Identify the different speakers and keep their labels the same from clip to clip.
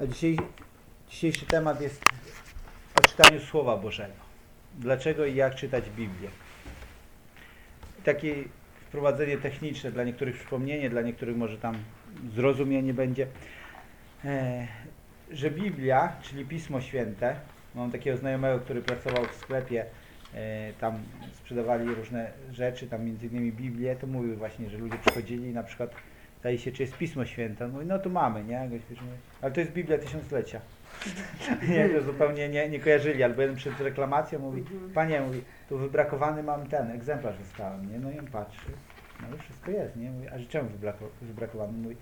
Speaker 1: A dzisiaj, dzisiejszy temat jest o czytaniu Słowa Bożego. Dlaczego i jak czytać Biblię. Takie wprowadzenie techniczne, dla niektórych przypomnienie, dla niektórych może tam zrozumienie będzie, e, że Biblia, czyli Pismo Święte, mam takiego znajomego, który pracował w sklepie, e, tam sprzedawali różne rzeczy, tam między innymi Biblię, to mówił właśnie, że ludzie przychodzili i na przykład Zdaje się, czy jest Pismo Święte. Mówi, no to mamy, nie? Gość mówi, Ale to jest Biblia Tysiąclecia. nie, to zupełnie nie, nie kojarzyli. Albo jeden przed reklamacją mówi, panie, mówi, tu wybrakowany mam ten, egzemplarz dostałem, nie? No i on patrzy, no i wszystko jest, nie? Mówi, a że czemu wybrako, wybrakowany? Mówi,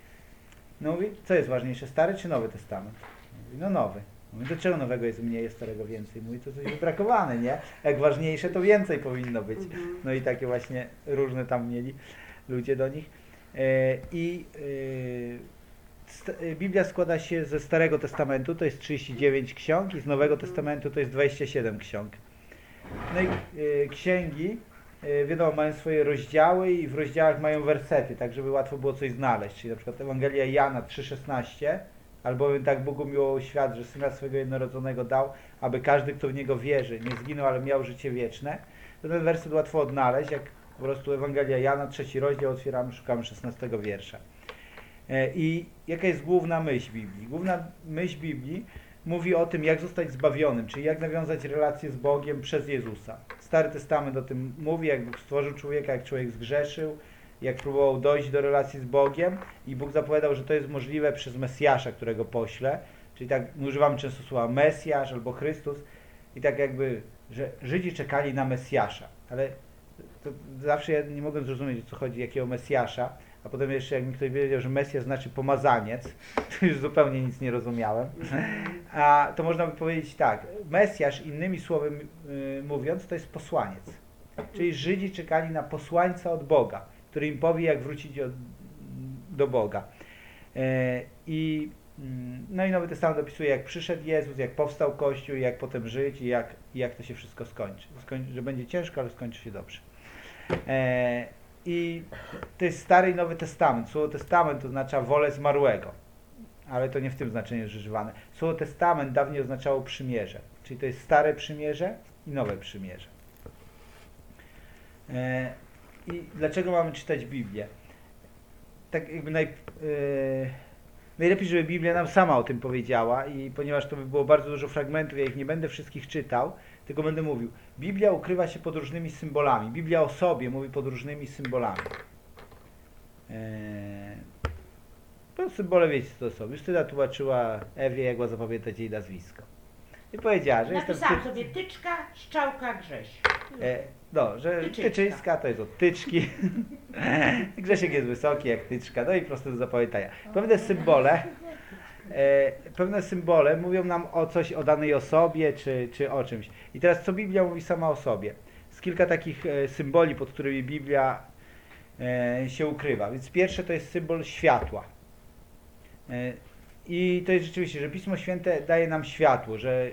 Speaker 1: no mówi, co jest ważniejsze, Stary czy Nowy Testament? Mówi, no nowy. Mówi, do czego nowego jest mniej, jest starego więcej? Mówi, to coś wybrakowane, nie? Jak ważniejsze, to więcej powinno być. No i takie właśnie różne tam mieli ludzie do nich. E, I e, Biblia składa się ze Starego Testamentu, to jest 39 ksiąg, i z Nowego Testamentu to jest 27 ksiąg. No i e, księgi, wiadomo, mają swoje rozdziały i w rozdziałach mają wersety, tak żeby łatwo było coś znaleźć. Czyli na przykład Ewangelia Jana 3,16, albowiem tak Bóg umiłował świat, że Syna swego jednorodzonego dał, aby każdy, kto w Niego wierzy, nie zginął, ale miał życie wieczne. To ten werset łatwo odnaleźć, jak po prostu Ewangelia Jana, trzeci rozdział, otwieramy, szukamy 16 wiersza. E, I jaka jest główna myśl Biblii? Główna myśl Biblii mówi o tym, jak zostać zbawionym, czyli jak nawiązać relację z Bogiem przez Jezusa. Stary Testament o tym mówi, jak Bóg stworzył człowieka, jak człowiek zgrzeszył, jak próbował dojść do relacji z Bogiem i Bóg zapowiadał, że to jest możliwe przez Mesjasza, którego pośle. Czyli tak używamy często słowa Mesjasz albo Chrystus i tak jakby, że Żydzi czekali na Mesjasza, ale zawsze ja nie mogłem zrozumieć, o co chodzi, jakiego Mesjasza, a potem jeszcze jak mi ktoś wiedział, że Mesjasz znaczy pomazaniec, to już zupełnie nic nie rozumiałem. A to można by powiedzieć tak, Mesjasz, innymi słowy yy, mówiąc, to jest posłaniec. Czyli Żydzi czekali na posłańca od Boga, który im powie, jak wrócić od, do Boga. Yy, I mm, no i Nowy Testament opisuje, jak przyszedł Jezus, jak powstał Kościół, jak potem żyć i jak, jak to się wszystko skończy. Że będzie ciężko, ale skończy się dobrze. E, I to jest Stary i Nowy Testament. Słowo Testament oznacza wolę zmarłego, ale to nie w tym znaczeniu jest używane. Słowo Testament dawniej oznaczało przymierze, czyli to jest Stare Przymierze i Nowe Przymierze. E, I dlaczego mamy czytać Biblię? Tak jakby naj, e, najlepiej, żeby Biblia nam sama o tym powiedziała i ponieważ to by było bardzo dużo fragmentów, ja ich nie będę wszystkich czytał, tylko będę mówił. Biblia ukrywa się pod różnymi symbolami. Biblia o sobie mówi pod różnymi symbolami. Eee, symbole wiecie co są. Justyna tłumaczyła Ewie, jak ma zapamiętać jej nazwisko. I powiedziała, że jestem...
Speaker 2: Napisałam sobie tyczka, szczałka, grześ.
Speaker 1: E, no, że
Speaker 2: Tyczyńska.
Speaker 1: tyczyńska to jest od tyczki. Grzesiek jest wysoki jak tyczka, no i proste do zapamiętania. Pewne symbole, pewne symbole mówią nam o coś, o danej osobie, czy, czy o czymś. I teraz co Biblia mówi sama o sobie? Z kilka takich e, symboli, pod którymi Biblia e, się ukrywa. Więc pierwsze to jest symbol światła. E, I to jest rzeczywiście, że Pismo Święte daje nam światło, że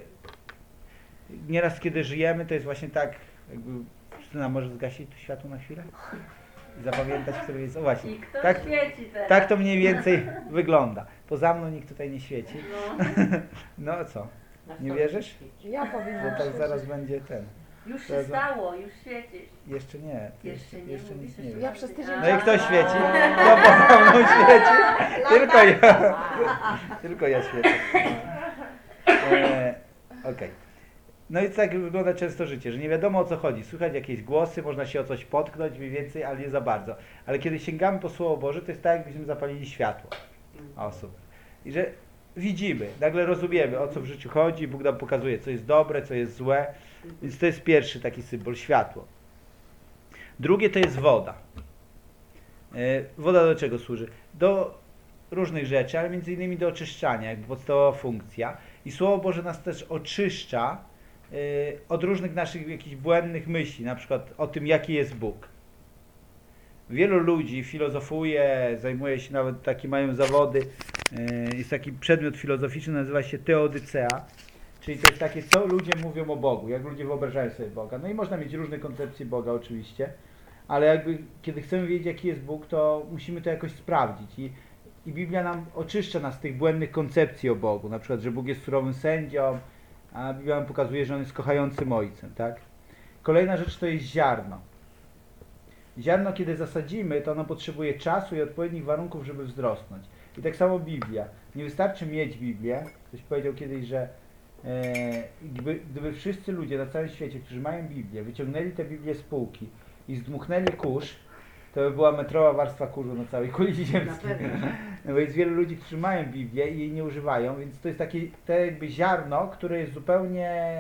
Speaker 1: nieraz kiedy żyjemy, to jest właśnie tak, jakby Justyna może zgasić tu światło na chwilę? I zapamiętać, który jest. O właśnie.
Speaker 3: I kto
Speaker 1: Tak,
Speaker 3: świeci teraz?
Speaker 1: tak to mniej więcej wygląda. Poza mną nikt tutaj nie świeci.
Speaker 3: No.
Speaker 1: No co? Nie wierzysz?
Speaker 4: Ja
Speaker 1: Bo
Speaker 4: powinnam
Speaker 1: tak zaraz będzie ten.
Speaker 3: Już się stało, już świecisz.
Speaker 1: Jeszcze nie.
Speaker 3: Jeszcze nie
Speaker 1: jeszcze
Speaker 3: mówisz,
Speaker 1: nic nie wiem.
Speaker 4: Ja przez tydzień
Speaker 1: No i kto świeci? No poza mną świeci. Tylko ja. Tylko ja świecę. E, Okej. No i tak wygląda często życie, że nie wiadomo o co chodzi. Słychać jakieś głosy, można się o coś potknąć mniej więcej, ale nie za bardzo. Ale kiedy sięgamy po Słowo Boże, to jest tak, jakbyśmy zapalili światło. O, super. I że widzimy, nagle rozumiemy, o co w życiu chodzi, Bóg nam pokazuje, co jest dobre, co jest złe. Więc to jest pierwszy taki symbol, światło. Drugie to jest woda. E, Woda do czego służy? Do różnych rzeczy, ale między innymi do oczyszczania, jakby podstawowa funkcja. I Słowo Boże nas też oczyszcza od różnych naszych jakichś błędnych myśli, na przykład o tym, jaki jest Bóg. Wielu ludzi filozofuje, zajmuje się nawet takie mają zawody. e, Jest taki przedmiot filozoficzny, nazywa się teodycea. Czyli to jest takie, co ludzie mówią o Bogu, jak ludzie wyobrażają sobie Boga. No i można mieć różne koncepcje Boga oczywiście, ale jakby kiedy chcemy wiedzieć jaki jest Bóg, to musimy to jakoś sprawdzić. I i Biblia nam oczyszcza nas z tych błędnych koncepcji o Bogu, na przykład, że Bóg jest surowym sędzią, a Biblia nam pokazuje, że On jest kochającym ojcem, tak? Kolejna rzecz to jest ziarno. Ziarno, kiedy zasadzimy, to ono potrzebuje czasu i odpowiednich warunków, żeby wzrosnąć. I tak samo Biblia. Nie wystarczy mieć Biblię. Ktoś powiedział kiedyś, że e, gdyby, gdyby wszyscy ludzie na całym świecie, którzy mają Biblię, wyciągnęli tę Biblię z półki i zdmuchnęli kurz, to by była metrowa warstwa kurzu na całej kuli ziemskiej. No bo jest wiele ludzi, którzy mają Biblię i jej nie używają, więc to jest takie to jakby ziarno, które jest zupełnie,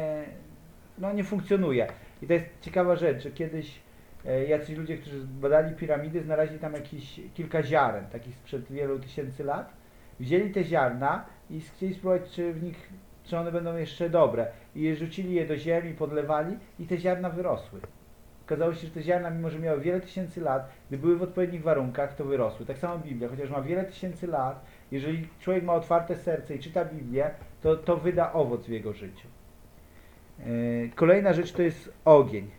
Speaker 1: no nie funkcjonuje. I to jest ciekawa rzecz, że kiedyś e, jacyś ludzie, którzy badali piramidy, znaleźli tam jakieś kilka ziaren, takich sprzed wielu tysięcy lat. Wzięli te ziarna i chcieli spróbować, czy w nich, czy one będą jeszcze dobre. I rzucili je do ziemi, podlewali i te ziarna wyrosły. Okazało się, że te ziarna, mimo że miały wiele tysięcy lat, gdy były w odpowiednich warunkach, to wyrosły. Tak samo Biblia, chociaż ma wiele tysięcy lat, jeżeli człowiek ma otwarte serce i czyta Biblię, to to wyda owoc w jego życiu. Yy, Kolejna rzecz to jest ogień.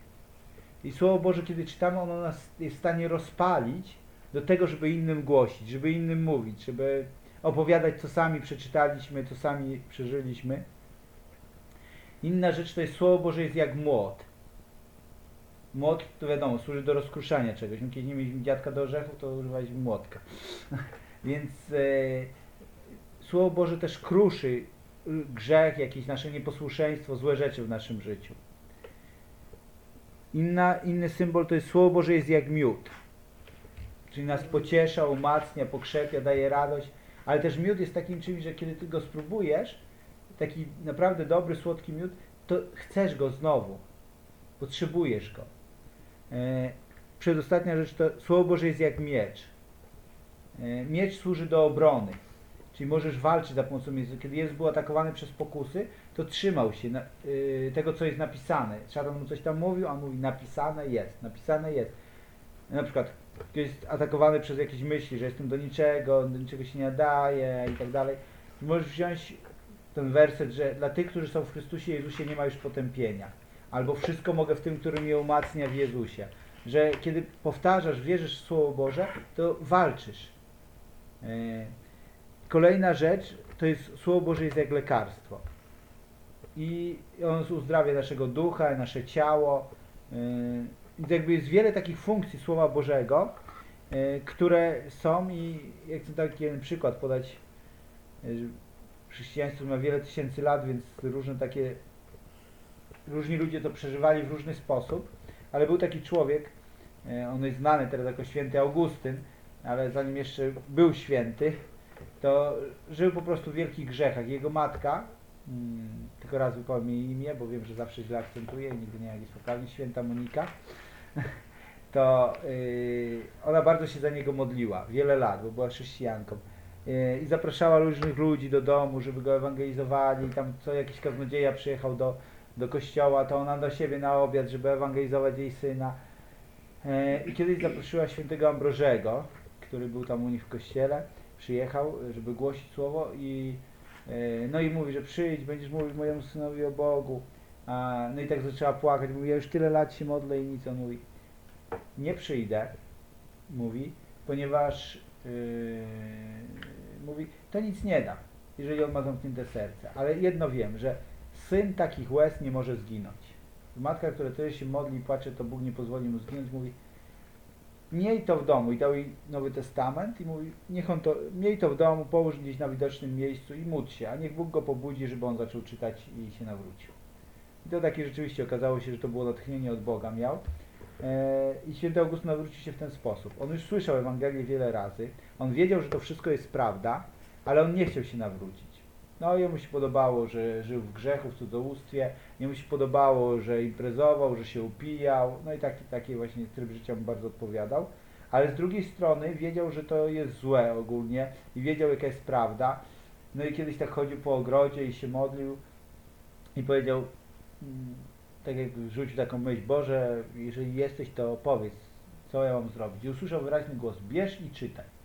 Speaker 1: I Słowo Boże, kiedy czytamy, ono nas jest w stanie rozpalić do tego, żeby innym głosić, żeby innym mówić, żeby opowiadać, co sami przeczytaliśmy, co sami przeżyliśmy. Inna rzecz to jest Słowo Boże jest jak młot. Młot, to wiadomo, służy do rozkruszania czegoś. My kiedyś nie mieliśmy dziadka do orzechów, to używaliśmy młotka. Więc e, Słowo Boże też kruszy y, grzech, jakieś nasze nieposłuszeństwo, złe rzeczy w naszym życiu. Inna, inny symbol to jest Słowo Boże jest jak miód. Czyli nas pociesza, umacnia, pokrzepia, daje radość. Ale też miód jest takim czymś, że kiedy ty go spróbujesz, taki naprawdę dobry, słodki miód, to chcesz go znowu. Potrzebujesz go. E, przedostatnia rzecz to Słowo Boże jest jak miecz. E, miecz służy do obrony. Czyli możesz walczyć za pomocą miecza. Kiedy Jezus był atakowany przez pokusy, to trzymał się na, y, tego, co jest napisane. Szatan mu coś tam mówił, a on mówi napisane jest, napisane jest. Na przykład ktoś jest atakowany przez jakieś myśli, że jestem do niczego, do niczego się nie nadaje i tak dalej. Możesz wziąć ten werset, że dla tych, którzy są w Chrystusie Jezusie nie ma już potępienia. Albo wszystko mogę w tym, który mnie umacnia w Jezusie. Że kiedy powtarzasz, wierzysz w Słowo Boże, to walczysz. E, Kolejna rzecz to jest Słowo Boże jest jak lekarstwo. I on uzdrawia naszego ducha, nasze ciało. I jakby jest wiele takich funkcji Słowa Bożego, yy, które są i jak chcę taki jeden przykład podać, chrześcijaństwo ma wiele tysięcy lat, więc różne takie, różni ludzie to przeżywali w różny sposób, ale był taki człowiek, yy, on jest znany teraz jako święty Augustyn, ale zanim jeszcze był święty, to żył po prostu w wielkich grzechach. Jego matka, mm, tylko raz wypowiem jej imię, bo wiem, że zawsze źle akcentuję i nigdy nie jakiejś poprawnie, święta Monika, to yy, ona bardzo się za niego modliła, wiele lat, bo była chrześcijanką. Yy, I zapraszała różnych ludzi do domu, żeby go ewangelizowali. Tam co jakiś kaznodzieja przyjechał do, do kościoła, to ona do siebie na obiad, żeby ewangelizować jej syna. Yy, I kiedyś zaprosiła świętego Ambrożego, który był tam u nich w kościele przyjechał, żeby głosić słowo i e, no i mówi, że przyjdź, będziesz mówił mojemu synowi o Bogu. No i tak zaczęła płakać, mówi, ja już tyle lat się modlę i nic. On mówi, nie przyjdę, mówi, ponieważ yy, mówi, to nic nie da, jeżeli on ma zamknięte serce. Ale jedno wiem, że syn takich łez nie może zginąć. Matka, która tyle się modli i płacze, to Bóg nie pozwoli mu zginąć, mówi, miej to w domu i dał jej Nowy Testament i mówi, niech on to, miej to w domu, połóż gdzieś na widocznym miejscu i módl się, a niech Bóg go pobudzi, żeby on zaczął czytać i się nawrócił. I to takie rzeczywiście okazało się, że to było natchnienie od Boga miał. E, I święty August nawrócił się w ten sposób. On już słyszał Ewangelię wiele razy, on wiedział, że to wszystko jest prawda, ale on nie chciał się nawrócić. No jemu się podobało, że żył w grzechu, w cudzołóstwie, jemu się podobało, że imprezował, że się upijał, no i taki, taki właśnie tryb życia mu bardzo odpowiadał. Ale z drugiej strony wiedział, że to jest złe ogólnie i wiedział jaka jest prawda. No i kiedyś tak chodził po ogrodzie i się modlił i powiedział, mm, tak jak rzucił taką myśl, Boże, jeżeli jesteś, to powiedz, co ja mam zrobić. I usłyszał wyraźny głos, bierz i czytaj.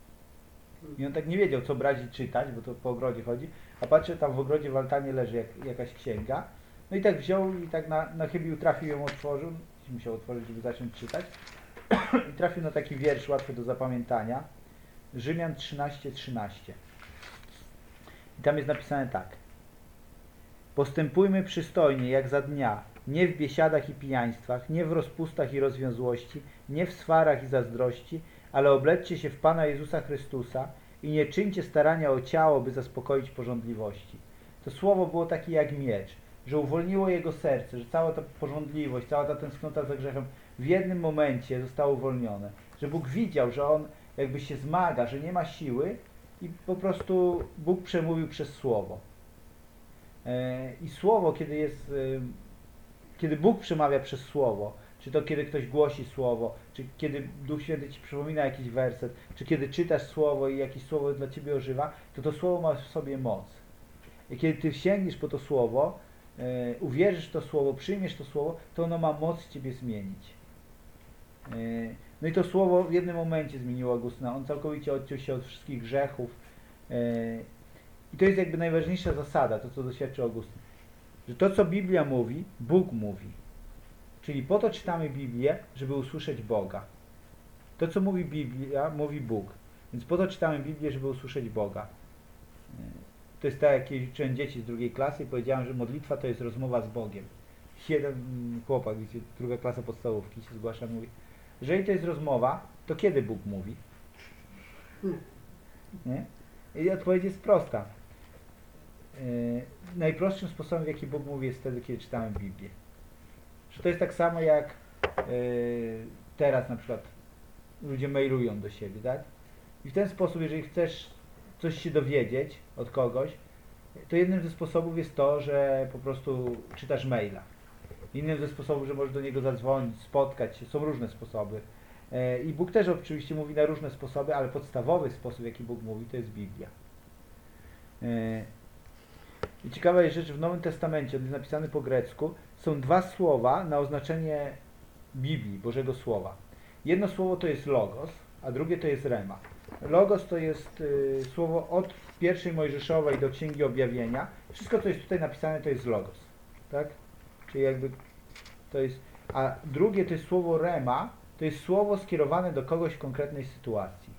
Speaker 1: I on tak nie wiedział, co brać i czytać, bo to po ogrodzie chodzi, a patrzę, tam w ogrodzie w altanie leży jak, jakaś księga. No i tak wziął i tak na, na chybił trafił ją, otworzył, musiał otworzyć, żeby zacząć czytać. I trafił na taki wiersz łatwy do zapamiętania. Rzymian 13:13. 13. I tam jest napisane tak. Postępujmy przystojnie, jak za dnia, nie w biesiadach i pijaństwach, nie w rozpustach i rozwiązłości, nie w swarach i zazdrości, ale obleczcie się w Pana Jezusa Chrystusa i nie czyńcie starania o ciało, by zaspokoić porządliwości. To słowo było takie jak miecz, że uwolniło jego serce, że cała ta porządliwość, cała ta tęsknota za grzechem w jednym momencie zostało uwolnione. Że Bóg widział, że on jakby się zmaga, że nie ma siły i po prostu Bóg przemówił przez słowo. E, I słowo, kiedy jest, e, kiedy Bóg przemawia przez słowo, czy to kiedy ktoś głosi słowo, czy kiedy Duch Święty ci przypomina jakiś werset, czy kiedy czytasz słowo i jakieś słowo dla ciebie ożywa, to to słowo ma w sobie moc. I kiedy ty sięgniesz po to słowo, e, uwierzysz w to słowo, przyjmiesz to słowo, to ono ma moc ciebie zmienić. E, no i to słowo w jednym momencie zmieniło Augustyna. On całkowicie odciął się od wszystkich grzechów. E, I to jest jakby najważniejsza zasada, to co doświadczył Augustyn. Że to, co Biblia mówi, Bóg mówi. Czyli po to czytamy Biblię, żeby usłyszeć Boga. To, co mówi Biblia, mówi Bóg. Więc po to czytamy Biblię, żeby usłyszeć Boga. To jest tak, jak uczyłem dzieci z drugiej klasy i powiedziałem, że modlitwa to jest rozmowa z Bogiem. Jeden chłopak, wiecie, druga klasa podstawówki się zgłasza, mówi, jeżeli to jest rozmowa, to kiedy Bóg mówi? Nie? I odpowiedź jest prosta. Yy, najprostszym sposobem, w jaki Bóg mówi, jest wtedy, kiedy czytamy Biblię. To jest tak samo jak yy, teraz na przykład ludzie mailują do siebie, tak? I w ten sposób, jeżeli chcesz coś się dowiedzieć od kogoś, to jednym ze sposobów jest to, że po prostu czytasz maila. Innym ze sposobów, że możesz do niego zadzwonić, spotkać się. Są różne sposoby. E, I Bóg też oczywiście mówi na różne sposoby, ale podstawowy sposób, jaki Bóg mówi, to jest Biblia. I ciekawa jest rzecz, w Nowym Testamencie, on jest napisany po grecku, są dwa słowa na oznaczenie Biblii, Bożego Słowa. Jedno słowo to jest logos, a drugie to jest rema. Logos to jest y, słowo od pierwszej Mojżeszowej do Księgi Objawienia. Wszystko, co jest tutaj napisane, to jest logos. Tak? Czyli jakby to jest... A drugie to jest słowo rema, to jest słowo skierowane do kogoś w konkretnej sytuacji.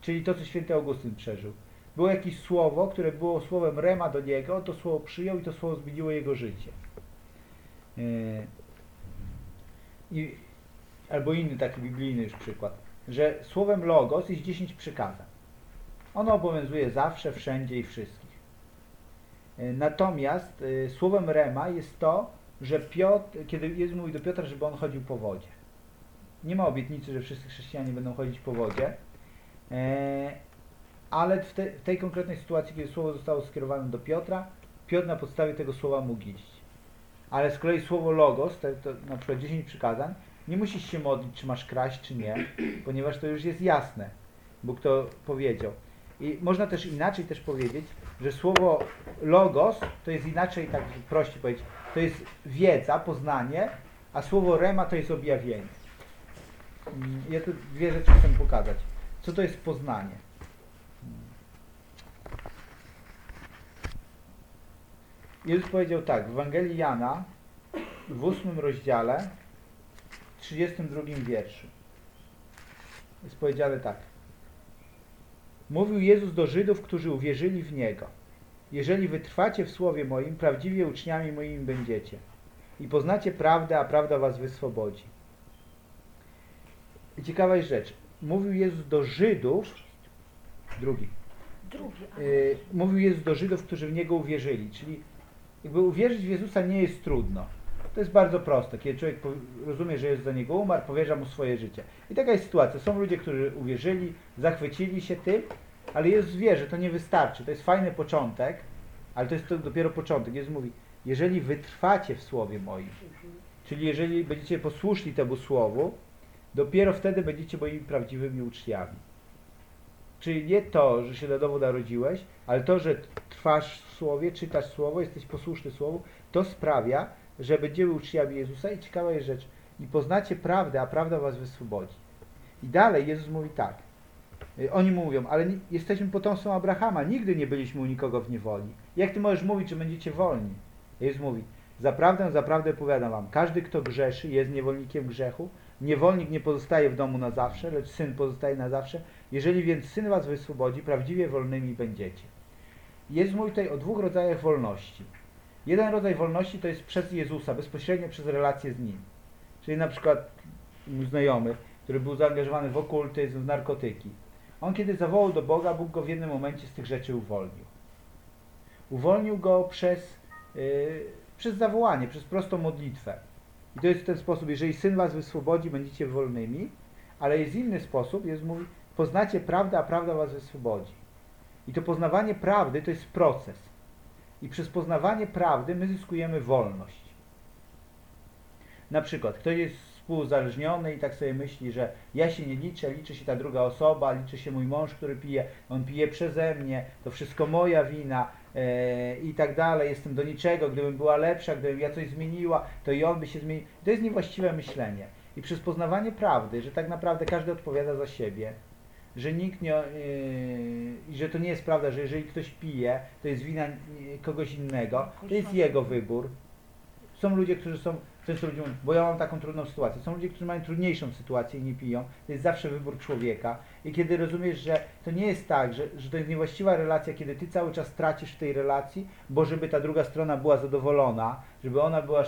Speaker 1: Czyli to, co święty Augustyn przeżył. Było jakieś słowo, które było słowem rema do niego, to słowo przyjął i to słowo zmieniło jego życie. Yy, I, albo inny taki biblijny już przykład, że słowem logos jest 10 przykazań. Ono obowiązuje zawsze, wszędzie i wszystkich. Yy, Natomiast yy, słowem rema jest to, że Piotr, kiedy Jezus mówi do Piotra, żeby on chodził po wodzie. Nie ma obietnicy, że wszyscy chrześcijanie będą chodzić po wodzie, e, ale w, te, w tej konkretnej sytuacji, kiedy słowo zostało skierowane do Piotra, Piotr na podstawie tego słowa mógł iść. Ale z kolei słowo logos, te, to na przykład 10 przykazań, nie musisz się modlić, czy masz kraść, czy nie, ponieważ to już jest jasne. Bóg to powiedział. I można też inaczej też powiedzieć, że słowo logos to jest inaczej, tak prościej powiedzieć, to jest wiedza, poznanie, a słowo rema to jest objawienie. Mm, Ja tu dwie rzeczy chcę pokazać. Co to jest poznanie? Jezus powiedział tak, w Ewangelii Jana w ósmym rozdziale, w 32 wierszu. Jest powiedziane tak. Mówił Jezus do Żydów, którzy uwierzyli w Niego. Jeżeli wytrwacie w słowie moim, prawdziwie uczniami moimi będziecie. I poznacie prawdę, a prawda was wyswobodzi. I ciekawa jest rzecz. Mówił Jezus do Żydów, drugi,
Speaker 2: Drugi.
Speaker 1: yy, mówił Jezus do Żydów, którzy w Niego uwierzyli. Czyli jakby uwierzyć w Jezusa nie jest trudno. To jest bardzo proste. Kiedy człowiek rozumie, że Jezus za niego umarł, powierza mu swoje życie. I taka jest sytuacja. Są ludzie, którzy uwierzyli, zachwycili się tym, ale Jezus wie, że to nie wystarczy. To jest fajny początek, ale to jest to dopiero początek. Jezus mówi, jeżeli wytrwacie w słowie moim, czyli jeżeli będziecie posłuszni temu słowu, dopiero wtedy będziecie moimi prawdziwymi uczniami. Czyli nie to, że się na nowo narodziłeś, ale to, że trwasz w słowie, czytasz słowo, jesteś posłuszny słowu, to sprawia, że będziemy uczniami Jezusa i ciekawa jest rzecz, i poznacie prawdę, a prawda was wyswobodzi. I dalej Jezus mówi tak. Y, Oni mówią, ale jesteśmy potomstwem Abrahama, nigdy nie byliśmy u nikogo w niewoli. Jak ty możesz mówić, że będziecie wolni? Jezus mówi, zaprawdę, zaprawdę powiadam wam, każdy kto grzeszy jest niewolnikiem grzechu, niewolnik nie pozostaje w domu na zawsze, lecz syn pozostaje na zawsze. Jeżeli więc syn was wyswobodzi, prawdziwie wolnymi będziecie. Jest mój tutaj o dwóch rodzajach wolności. Jeden rodzaj wolności to jest przez Jezusa, bezpośrednio przez relację z Nim. Czyli na przykład mój znajomy, który był zaangażowany w okultyzm, w narkotyki. On kiedy zawołał do Boga, Bóg go w jednym momencie z tych rzeczy uwolnił. Uwolnił go przez, yy, przez zawołanie, przez prostą modlitwę. I to jest w ten sposób, jeżeli Syn was wyswobodzi, będziecie wolnymi, ale jest inny sposób, jest mówi, poznacie prawdę, a prawda was wyswobodzi. I to poznawanie prawdy to jest proces. I przez poznawanie prawdy my zyskujemy wolność. Na przykład ktoś jest współuzależniony i tak sobie myśli, że ja się nie liczę, liczy się ta druga osoba, liczy się mój mąż, który pije, on pije przeze mnie, to wszystko moja wina i tak dalej, jestem do niczego, gdybym była lepsza, gdybym ja coś zmieniła, to i on by się zmienił. To jest niewłaściwe myślenie. I przez poznawanie prawdy, że tak naprawdę każdy odpowiada za siebie, że nikt nie, yy, że to nie jest prawda, że jeżeli ktoś pije, to jest wina yy, kogoś innego, to jest jego wybór. Są ludzie, którzy są, ludzie mówią, bo ja mam taką trudną sytuację, są ludzie, którzy mają trudniejszą sytuację i nie piją, to jest zawsze wybór człowieka. I kiedy rozumiesz, że to nie jest tak, że, że to jest niewłaściwa relacja, kiedy ty cały czas tracisz w tej relacji, bo żeby ta druga strona była zadowolona, żeby ona była,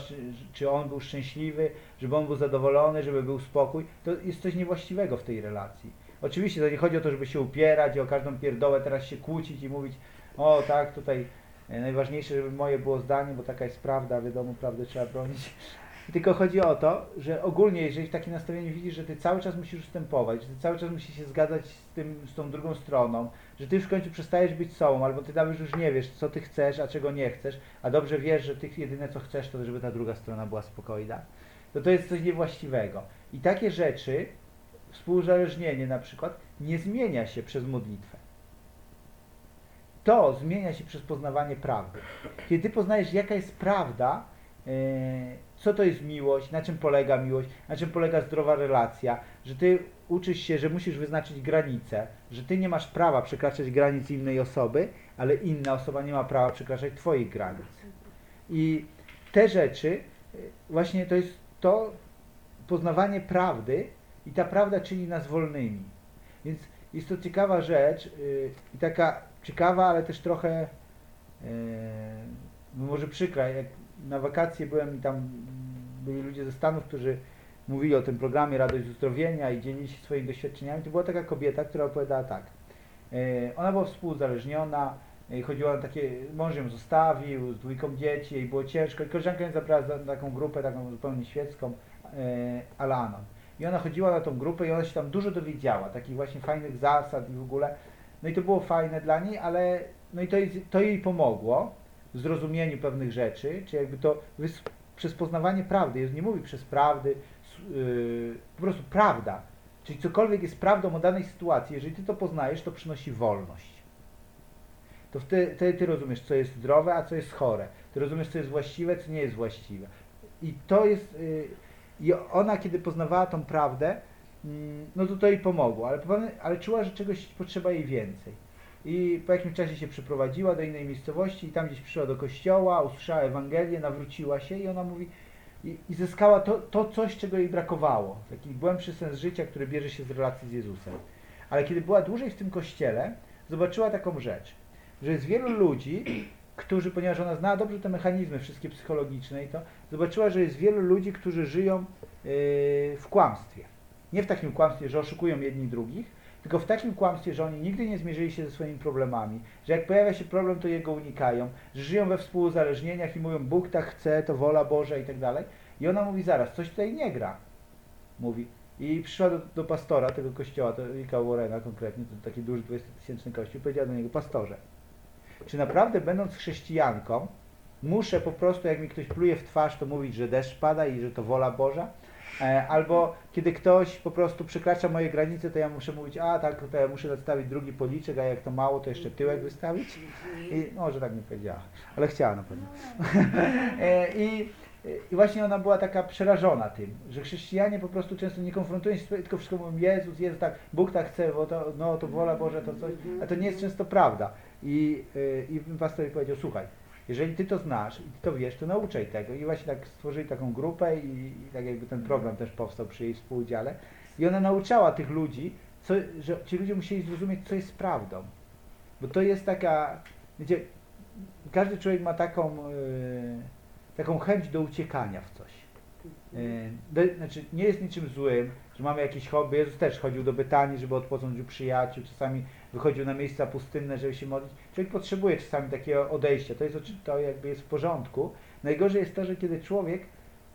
Speaker 1: czy on był szczęśliwy, żeby on był zadowolony, żeby był spokój, to jest coś niewłaściwego w tej relacji. Oczywiście to nie chodzi o to, żeby się upierać i o każdą pierdołę teraz się kłócić i mówić, o tak, tutaj najważniejsze, żeby moje było zdanie, bo taka jest prawda, wiadomo, prawdę trzeba bronić. Tylko chodzi o to, że ogólnie, jeżeli w takim nastawieniu widzisz, że ty cały czas musisz ustępować, że ty cały czas musisz się zgadzać z, tym, z tą drugą stroną, że ty już w końcu przestajesz być sobą, albo ty nawet już nie wiesz, co ty chcesz, a czego nie chcesz, a dobrze wiesz, że ty jedyne co chcesz, to żeby ta druga strona była spokojna, to to jest coś niewłaściwego. I takie rzeczy, współzależnienie na przykład, nie zmienia się przez modlitwę. To zmienia się przez poznawanie prawdy. Kiedy ty poznajesz, jaka jest prawda, e, co to jest miłość, na czym polega miłość, na czym polega zdrowa relacja, że ty uczysz się, że musisz wyznaczyć granice, że ty nie masz prawa przekraczać granic innej osoby, ale inna osoba nie ma prawa przekraczać twoich granic. I te rzeczy, e, właśnie to jest to poznawanie prawdy i ta prawda czyni nas wolnymi. Więc jest to ciekawa rzecz yy, i taka ciekawa, ale też trochę yy, no może przykra. Jak na wakacje byłem i tam byli ludzie ze Stanów, którzy mówili o tym programie Radość z Uzdrowienia i dzielili się swoimi doświadczeniami. To była taka kobieta, która opowiadała tak. Yy, ona była współuzależniona, yy, chodziła na takie, mąż ją zostawił z dwójką dzieci, jej było ciężko i koleżanka ją zabrała na taką grupę, taką zupełnie świecką, yy, Alanon. I ona chodziła na tą grupę i ona się tam dużo dowiedziała, takich właśnie fajnych zasad i w ogóle. No i to było fajne dla niej, ale no i to, to jej pomogło w zrozumieniu pewnych rzeczy, czy jakby to przez poznawanie prawdy, Jezus nie mówi przez prawdy, yy, po prostu prawda. Czyli cokolwiek jest prawdą o danej sytuacji, jeżeli ty to poznajesz, to przynosi wolność. To wtedy, wtedy ty rozumiesz, co jest zdrowe, a co jest chore. Ty rozumiesz, co jest właściwe, co nie jest właściwe. I to jest... Yy, i ona, kiedy poznawała tą prawdę, no to to jej pomogło, ale, ale czuła, że czegoś potrzeba jej więcej. I po jakimś czasie się przeprowadziła do innej miejscowości i tam gdzieś przyszła do kościoła, usłyszała Ewangelię, nawróciła się i ona mówi, i, i zyskała to, to coś, czego jej brakowało. Taki głębszy sens życia, który bierze się z relacji z Jezusem. Ale kiedy była dłużej w tym kościele, zobaczyła taką rzecz, że jest wielu ludzi, którzy, ponieważ ona znała dobrze te mechanizmy wszystkie psychologiczne i to, zobaczyła, że jest wielu ludzi, którzy żyją yy, w kłamstwie. Nie w takim kłamstwie, że oszukują jedni drugich, tylko w takim kłamstwie, że oni nigdy nie zmierzyli się ze swoimi problemami, że jak pojawia się problem, to jego unikają, że żyją we współuzależnieniach i mówią Bóg tak chce, to wola Boża i tak dalej. I ona mówi zaraz, coś tutaj nie gra. Mówi. I przyszła do, do pastora tego kościoła, to Rika Warrena konkretnie, to taki duży 20-tysięczny kościół, powiedziała do niego, pastorze, czy naprawdę będąc chrześcijanką, muszę po prostu, jak mi ktoś pluje w twarz, to mówić, że deszcz pada i że to wola Boża? E, albo kiedy ktoś po prostu przekracza moje granice, to ja muszę mówić, a tak, to ja muszę nadstawić drugi policzek, a jak to mało, to jeszcze tyłek wystawić? I może tak nie powiedziała, ale chciała na pewno. E, I, I właśnie ona była taka przerażona tym, że chrześcijanie po prostu często nie konfrontują się, tylko wszystko mówią, Jezus, Jezus, tak, Bóg tak chce, bo to, no, to wola Boża, to coś, a to nie jest często prawda. I, y, i pastor jej powiedział, słuchaj, Jeżeli ty to znasz i ty to wiesz, to nauczaj tego. I właśnie tak stworzyli taką grupę i, i tak jakby ten program też powstał przy jej współudziale. I ona nauczała tych ludzi, co, że ci ludzie musieli zrozumieć, co jest prawdą. Bo to jest taka, wiecie, każdy człowiek ma taką, yy, taką chęć do uciekania w coś. Yy, do, znaczy, nie jest niczym złym, że mamy jakieś hobby. Jezus też chodził do Betanii, żeby odpocząć u przyjaciół, czasami wychodził na miejsca pustynne, żeby się modlić. Człowiek potrzebuje czasami takiego odejścia, to, jest, to jakby jest w porządku. Najgorzej jest to, że kiedy człowiek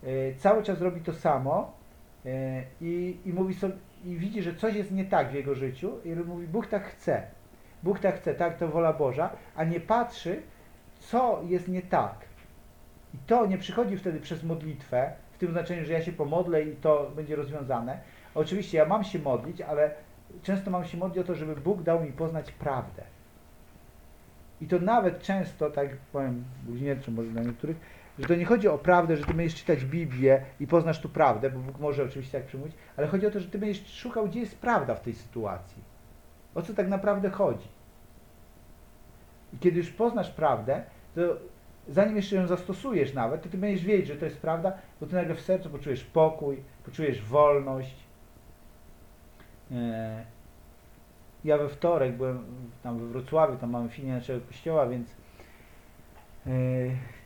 Speaker 1: yy, cały czas robi to samo yy, i, i mówi sobie, i widzi, że coś jest nie tak w jego życiu i mówi, Bóg tak chce. Bóg tak chce, tak, to wola Boża, a nie patrzy, co jest nie tak. I to nie przychodzi wtedy przez modlitwę, w tym znaczeniu, że ja się pomodlę i to będzie rozwiązane. Oczywiście ja mam się modlić, ale często mam się modlić o to, żeby Bóg dał mi poznać prawdę. I to nawet często, tak jak powiem bluźnierczo może dla niektórych, że to nie chodzi o prawdę, że ty będziesz czytać Biblię i poznasz tu prawdę, bo Bóg może oczywiście tak przemówić, ale chodzi o to, że ty będziesz szukał, gdzie jest prawda w tej sytuacji. O co tak naprawdę chodzi. I kiedy już poznasz prawdę, to zanim jeszcze ją zastosujesz nawet, to ty będziesz wiedzieć, że to jest prawda, bo ty nagle w sercu poczujesz pokój, poczujesz wolność. E, Ja we wtorek byłem tam we Wrocławiu, tam mamy filię naszego kościoła, więc e,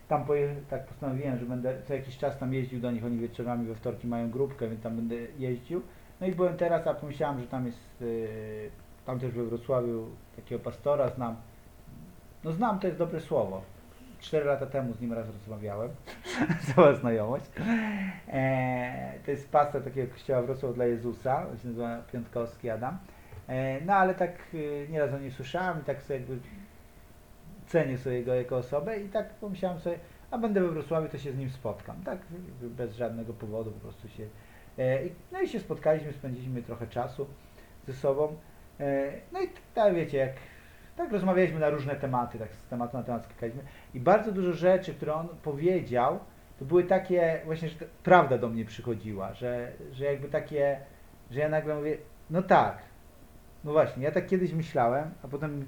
Speaker 1: tam tak postanowiłem, że będę co jakiś czas tam jeździł do nich, oni wieczorami we wtorki mają grupkę, więc tam będę jeździł. No i byłem teraz, a pomyślałem, że tam jest, e, tam też we Wrocławiu takiego pastora znam. No znam, to jest dobre słowo. Cztery lata temu z nim raz rozmawiałem, cała znajomość. E, to jest pastor takiego kościoła Wrocław dla Jezusa, on się nazywa Piątkowski Adam. E, no ale tak e, nieraz o nim słyszałem i tak sobie jakby cenię sobie go jako osobę i tak pomyślałem sobie, a będę we Wrocławiu, to się z nim spotkam. Tak, bez żadnego powodu po prostu się. E, no i się spotkaliśmy, spędziliśmy trochę czasu ze sobą. E, no i tak wiecie, jak tak rozmawialiśmy na różne tematy, tak z tematu na temat skakaliśmy i bardzo dużo rzeczy, które on powiedział, to były takie właśnie, że prawda do mnie przychodziła, że, że jakby takie, że ja nagle mówię, no tak, no właśnie, ja tak kiedyś myślałem, a potem,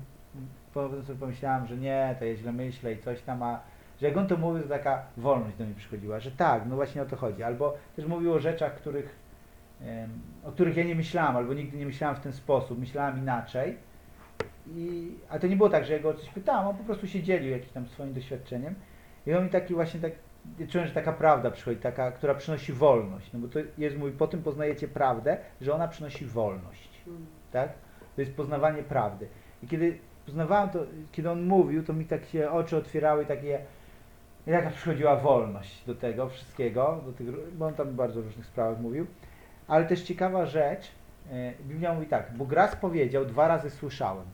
Speaker 1: potem sobie pomyślałem, że nie, to ja źle myślę i coś tam, a że jak on to mówił, to taka wolność do mnie przychodziła, że tak, no właśnie o to chodzi. Albo też mówił o rzeczach, których, em, o których ja nie myślałem, albo nigdy nie myślałem w ten sposób, myślałem inaczej. I, a to nie było tak, że ja go o coś pytałem, on po prostu się dzielił jakimś tam swoim doświadczeniem. I on mi taki właśnie tak, ja czułem, że taka prawda przychodzi, taka, która przynosi wolność. No bo to jest mój, po tym poznajecie prawdę, że ona przynosi wolność. Tak? To jest poznawanie prawdy. I kiedy poznawałem to, kiedy on mówił, to mi tak się oczy otwierały, takie, i taka przychodziła wolność do tego wszystkiego, do tych, bo on tam bardzo różnych sprawach mówił. Ale też ciekawa rzecz, e, Biblia mówi tak, Bóg raz powiedział, dwa razy słyszałem.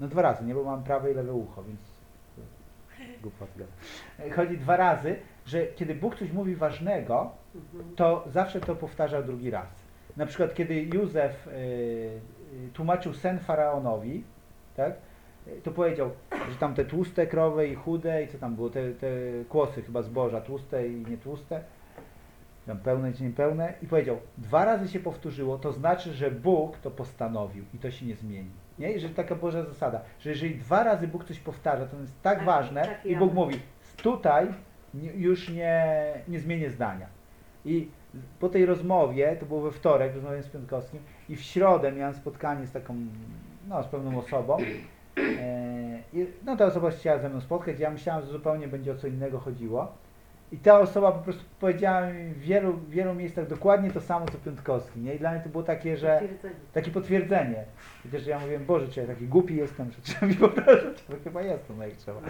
Speaker 1: No dwa razy, nie, bo mam prawe i lewe ucho, więc głupot Chodzi dwa razy, że kiedy Bóg coś mówi ważnego, to zawsze to powtarza drugi raz. Na przykład kiedy Józef y, y, tłumaczył sen faraonowi, tak, to powiedział, że tam te tłuste krowy i chude i co tam było, te, te kłosy chyba zboża, tłuste i nietłuste, tam pełne czy niepełne i powiedział, dwa razy się powtórzyło, to znaczy, że Bóg to postanowił i to się nie zmieni. Nie? I że taka Boża zasada, że jeżeli dwa razy Bóg coś powtarza, to jest tak
Speaker 2: Tak,
Speaker 1: ważne
Speaker 2: tak
Speaker 1: i. Bóg mówi, tutaj już nie, nie zmienię zdania. I po tej rozmowie, to było we wtorek, rozmawiałem z Piątkowskim i w środę miałem spotkanie z taką, no z pewną osobą. E, i, no ta osoba chciała ze mną spotkać, ja myślałem, że zupełnie będzie o co innego chodziło. I ta osoba po prostu powiedziała mi w wielu, wielu miejscach dokładnie to samo co Piątkowski, nie? I dla mnie to było takie, że takie potwierdzenie. Chociaż ja mówiłem, Boże, czy ja taki głupi jestem, że trzeba mi powtarzać? To chyba jestem, no jak trzeba.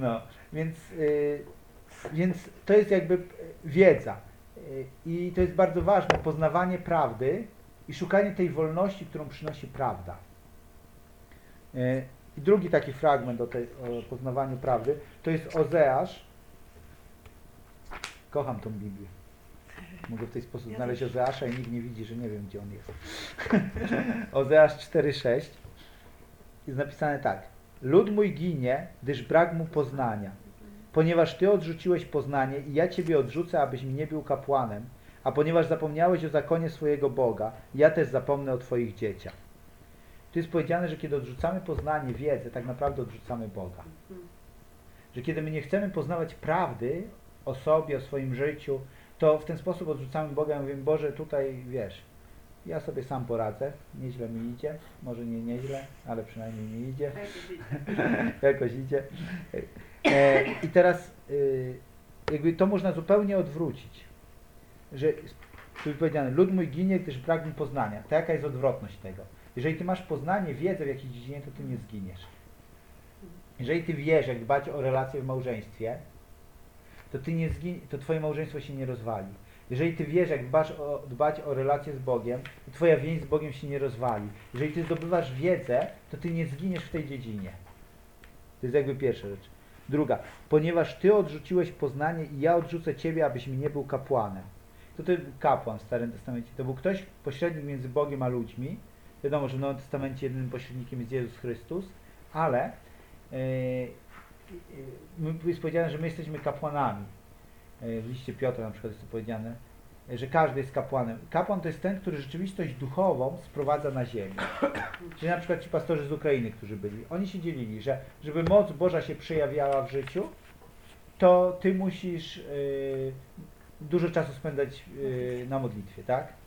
Speaker 1: No, więc, y, więc to jest jakby y, wiedza. Y, I to jest bardzo ważne, poznawanie prawdy i szukanie tej wolności, którą przynosi prawda. Y, I drugi taki fragment o, tej, o poznawaniu prawdy, to jest Ozeasz. Kocham tą Biblię. Mogę w ten sposób znaleźć. Ozeasza i nikt nie widzi, że nie wiem, gdzie on jest. Ozeasz 4,6 jest napisane tak. Lud mój ginie, gdyż brak mu poznania. Ponieważ Ty odrzuciłeś poznanie i ja Ciebie odrzucę, abyś mi nie był kapłanem, a ponieważ zapomniałeś o zakonie swojego Boga, ja też zapomnę o Twoich dzieciach. Tu jest powiedziane, że kiedy odrzucamy poznanie, wiedzę, tak naprawdę odrzucamy Boga. Że kiedy my nie chcemy poznawać prawdy o sobie, o swoim życiu, to w ten sposób odrzucamy Boga i mówimy, Boże, tutaj wiesz, ja sobie sam poradzę, nieźle mi idzie, może nie nieźle, ale przynajmniej mi idzie, jakoś idzie. E, I teraz y, jakby to można zupełnie odwrócić, że tu jest powiedziane, lud mój ginie, gdyż pragnie poznania. To jaka jest odwrotność tego? Jeżeli ty masz poznanie, wiedzę w jakiejś dziedzinie, to ty nie zginiesz. Jeżeli ty wiesz, jak dbać o relacje w małżeństwie, to ty nie zgin, to twoje małżeństwo się nie rozwali. Jeżeli ty wiesz, jak dbasz o, dbać o relacje z Bogiem, to twoja więź z Bogiem się nie rozwali. Jeżeli ty zdobywasz wiedzę, to ty nie zginiesz w tej dziedzinie. To jest jakby pierwsza rzecz. Druga, ponieważ ty odrzuciłeś poznanie i ja odrzucę ciebie, abyś mi nie był kapłanem. To to kapłan w Starym Testamencie. To był ktoś pośrednik między Bogiem a ludźmi. Wiadomo, że w Nowym Testamencie jedynym pośrednikiem jest Jezus Chrystus, ale yy, yy, jest powiedziane, że my jesteśmy kapłanami. Yy, w liście Piotra na przykład jest to powiedziane, że każdy jest kapłanem. Kapłan to jest ten, który rzeczywistość duchową sprowadza na ziemię. Czyli na przykład ci pastorzy z Ukrainy, którzy byli, oni się dzielili, że żeby moc Boża się przejawiała w życiu, to ty musisz dużo czasu spędzać na modlitwie, tak?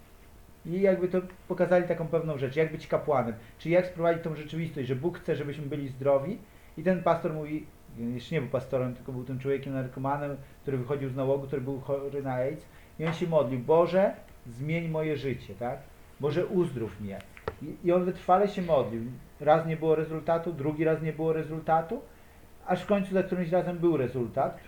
Speaker 1: I jakby to pokazali taką pewną rzecz, jak być kapłanem, czyli jak sprowadzić tą rzeczywistość, że Bóg chce, żebyśmy byli zdrowi i ten pastor mówi, jeszcze nie był pastorem, tylko był tym człowiekiem narkomanem, który wychodził z nałogu, który był chory na AIDS i on się modlił, Boże, zmień moje życie, tak? Boże, uzdrów mnie. I, I on wytrwale się modlił. Raz nie było rezultatu, drugi raz nie było rezultatu, aż w końcu za którymś razem był rezultat.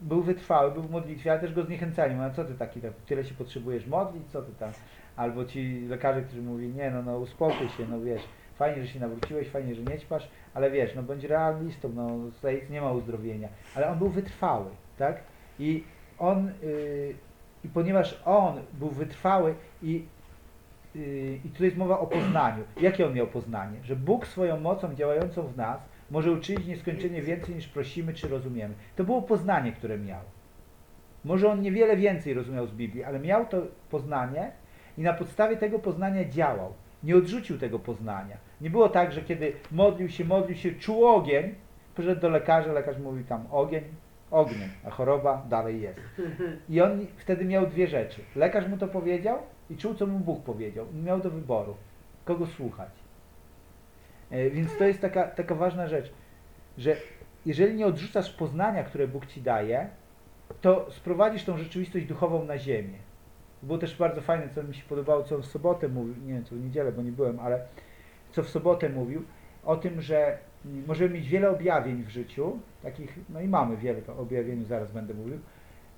Speaker 1: Był wytrwały, był w modlitwie, ale też go zniechęcali. Mówią, co ty taki, tak, tyle się potrzebujesz modlić, co ty tam? Albo ci lekarze, którzy mówi, nie no, no uspokój się, no wiesz, fajnie, że się nawróciłeś, fajnie, że nie ćpasz, ale wiesz, no bądź realistą, no AIDS nie ma uzdrowienia. Ale on był wytrwały, tak? I on, yy, i ponieważ on był wytrwały i Yy, I tutaj jest mowa o poznaniu. Jakie on miał poznanie? Że Bóg swoją mocą działającą w nas może uczynić nieskończenie więcej niż prosimy czy rozumiemy. To było poznanie, które miał. Może on niewiele więcej rozumiał z Biblii, ale miał to poznanie i na podstawie tego poznania działał. Nie odrzucił tego poznania. Nie było tak, że kiedy modlił się, modlił się, czuł ogień, przyszedł do lekarza, lekarz mówił tam ogień, ogniem, a choroba dalej jest. I on wtedy miał dwie rzeczy. Lekarz mu to powiedział i czuł, co mu Bóg powiedział. Miał do wyboru, kogo słuchać. E, Więc to jest taka, taka ważna rzecz, że jeżeli nie odrzucasz poznania, które Bóg ci daje, to sprowadzisz tą rzeczywistość duchową na ziemię. Było też bardzo fajne, co mi się podobało, co w sobotę mówił, nie wiem, co w niedzielę, bo nie byłem, ale co w sobotę mówił, o tym, że możemy mieć wiele objawień w życiu, takich, no i mamy wiele o objawieniu, zaraz będę mówił,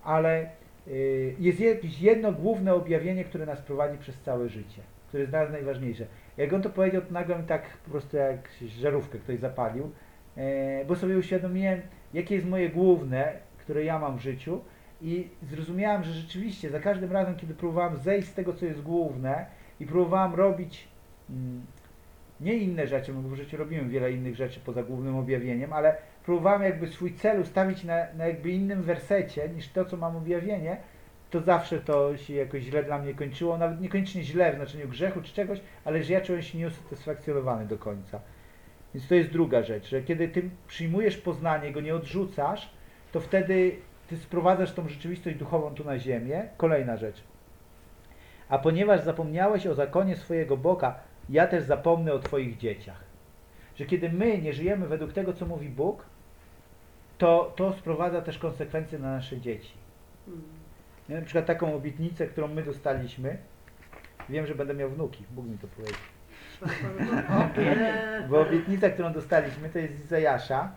Speaker 1: ale y, jest jakieś jedno główne objawienie, które nas prowadzi przez całe życie, które jest dla nas najważniejsze. Jak on to powiedział, to nagle mi tak po prostu jak żarówkę ktoś zapalił, e, bo sobie uświadomiłem, jakie jest moje główne, które ja mam w życiu i zrozumiałem, że rzeczywiście za każdym razem, kiedy próbowałem zejść z tego, co jest główne i próbowałem robić mm, nie inne rzeczy, bo w życiu robiłem wiele innych rzeczy poza głównym objawieniem, ale próbowałem jakby swój cel ustawić na, na jakby innym wersecie niż to, co mam objawienie, to zawsze to się jakoś źle dla mnie kończyło, nawet niekoniecznie źle w znaczeniu grzechu czy czegoś, ale że ja czułem się nieusatysfakcjonowany do końca. Więc to jest druga rzecz, że kiedy ty przyjmujesz poznanie, go nie odrzucasz, to wtedy ty sprowadzasz tą rzeczywistość duchową tu na ziemię. Kolejna rzecz. A ponieważ zapomniałeś o zakonie swojego Boga, ja też zapomnę o Twoich dzieciach. Że kiedy my nie żyjemy według tego, co mówi Bóg, to to sprowadza też konsekwencje na nasze dzieci. Ja na przykład taką obietnicę, którą my dostaliśmy, wiem, że będę miał wnuki, Bóg mi to powiedział. Bo obietnica, którą dostaliśmy, to jest z Izajasza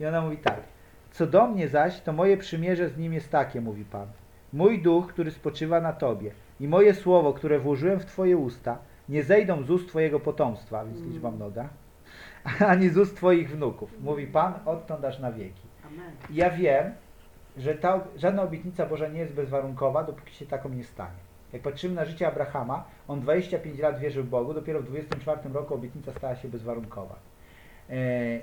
Speaker 1: i ona mówi tak. Co do mnie zaś, to moje przymierze z nim jest takie, mówi Pan. Mój duch, który spoczywa na Tobie i moje słowo, które włożyłem w Twoje usta, nie zejdą z ust Twojego potomstwa, więc liczba mnoga, ani z ust Twoich wnuków. Mówi Pan, odtąd aż na wieki. I ja wiem, że ta, żadna obietnica Boża nie jest bezwarunkowa, dopóki się taką nie stanie. Jak patrzymy na życie Abrahama, on 25 lat wierzył Bogu, dopiero w 24 roku obietnica stała się bezwarunkowa. E,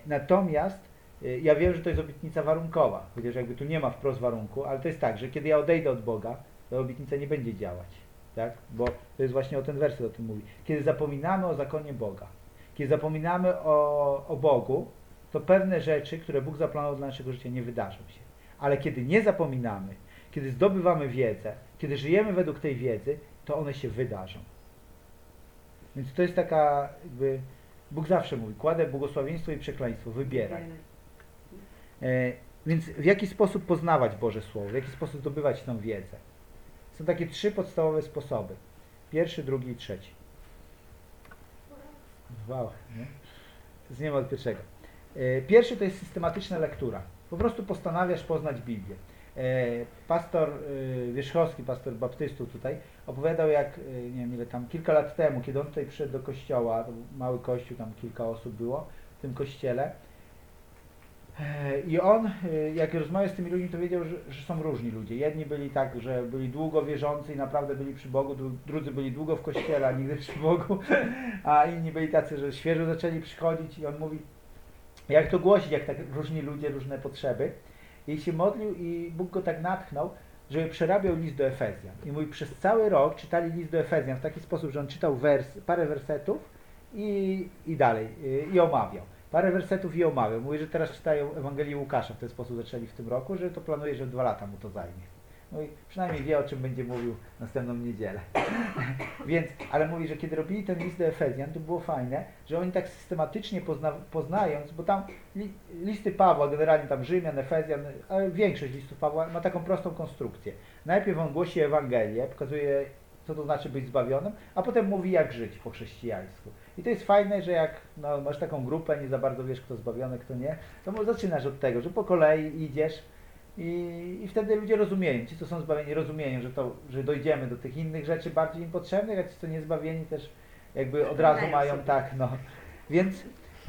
Speaker 1: natomiast ja wiem, że to jest obietnica warunkowa, chociaż jakby tu nie ma wprost warunku, ale to jest tak, że kiedy ja odejdę od Boga, to obietnica nie będzie działać. Tak? Bo to jest właśnie o ten werset o tym mówi. Kiedy zapominamy o zakonie Boga. Kiedy zapominamy o, o Bogu, to pewne rzeczy, które Bóg zaplanował dla naszego życia, nie wydarzą się. Ale kiedy nie zapominamy, kiedy zdobywamy wiedzę, kiedy żyjemy według tej wiedzy, to one się wydarzą. Więc to jest taka, jakby, Bóg zawsze mówi, kładę błogosławieństwo i przekleństwo, wybieraj. E, więc w jaki sposób poznawać Boże Słowo, w jaki sposób zdobywać tą wiedzę? Są takie trzy podstawowe sposoby. Pierwszy, drugi i trzeci. Wow, nie? Od pierwszego. E, Pierwszy to jest systematyczna lektura. Po prostu postanawiasz poznać Biblię. E, Pastor Wierzchowski, pastor baptystów tutaj, opowiadał jak, nie wiem ile tam, kilka lat temu, kiedy on tutaj przyszedł do kościoła, mały kościół, tam kilka osób było w tym kościele, I on, e, jak rozmawiał z tymi ludźmi, to wiedział, że, że są różni ludzie. Jedni byli tak, że byli długo wierzący i naprawdę byli przy Bogu, dru- drudzy byli długo w kościele, a nigdy przy Bogu, a inni byli tacy, że świeżo zaczęli przychodzić i on mówi, jak to głosić, jak tak różni ludzie, różne potrzeby. I się modlił i Bóg go tak natchnął, żeby przerabiał list do Efezjan. I mówi, przez cały rok czytali list do Efezjan w taki sposób, że on czytał wers, parę wersetów i, i dalej, y, i omawiał. Parę wersetów i omawiał. Mówi, że teraz czytają Ewangelię Łukasza, w ten sposób zaczęli w tym roku, że to planuje, że dwa lata mu to zajmie. Mówi, przynajmniej wie, o czym będzie mówił następną niedzielę. Więc, ale mówi, że kiedy robili ten list do Efezjan, to było fajne, że oni tak systematycznie pozna, poznając, bo tam li, listy Pawła, generalnie tam Rzymian, Efezjan, ale większość listów Pawła ma taką prostą konstrukcję. Najpierw on głosi Ewangelię, pokazuje, co to znaczy być zbawionym, a potem mówi, jak żyć po chrześcijańsku. I to jest fajne, że jak no, masz taką grupę, nie za bardzo wiesz, kto zbawiony, kto nie, to zaczynasz od tego, że po kolei idziesz i, i wtedy ludzie rozumieją, ci, co są zbawieni, rozumieją, że, to, że dojdziemy do tych innych rzeczy bardziej im potrzebnych, a ci, co nie zbawieni, też jakby od razu mają
Speaker 2: sobie.
Speaker 1: tak, no. Więc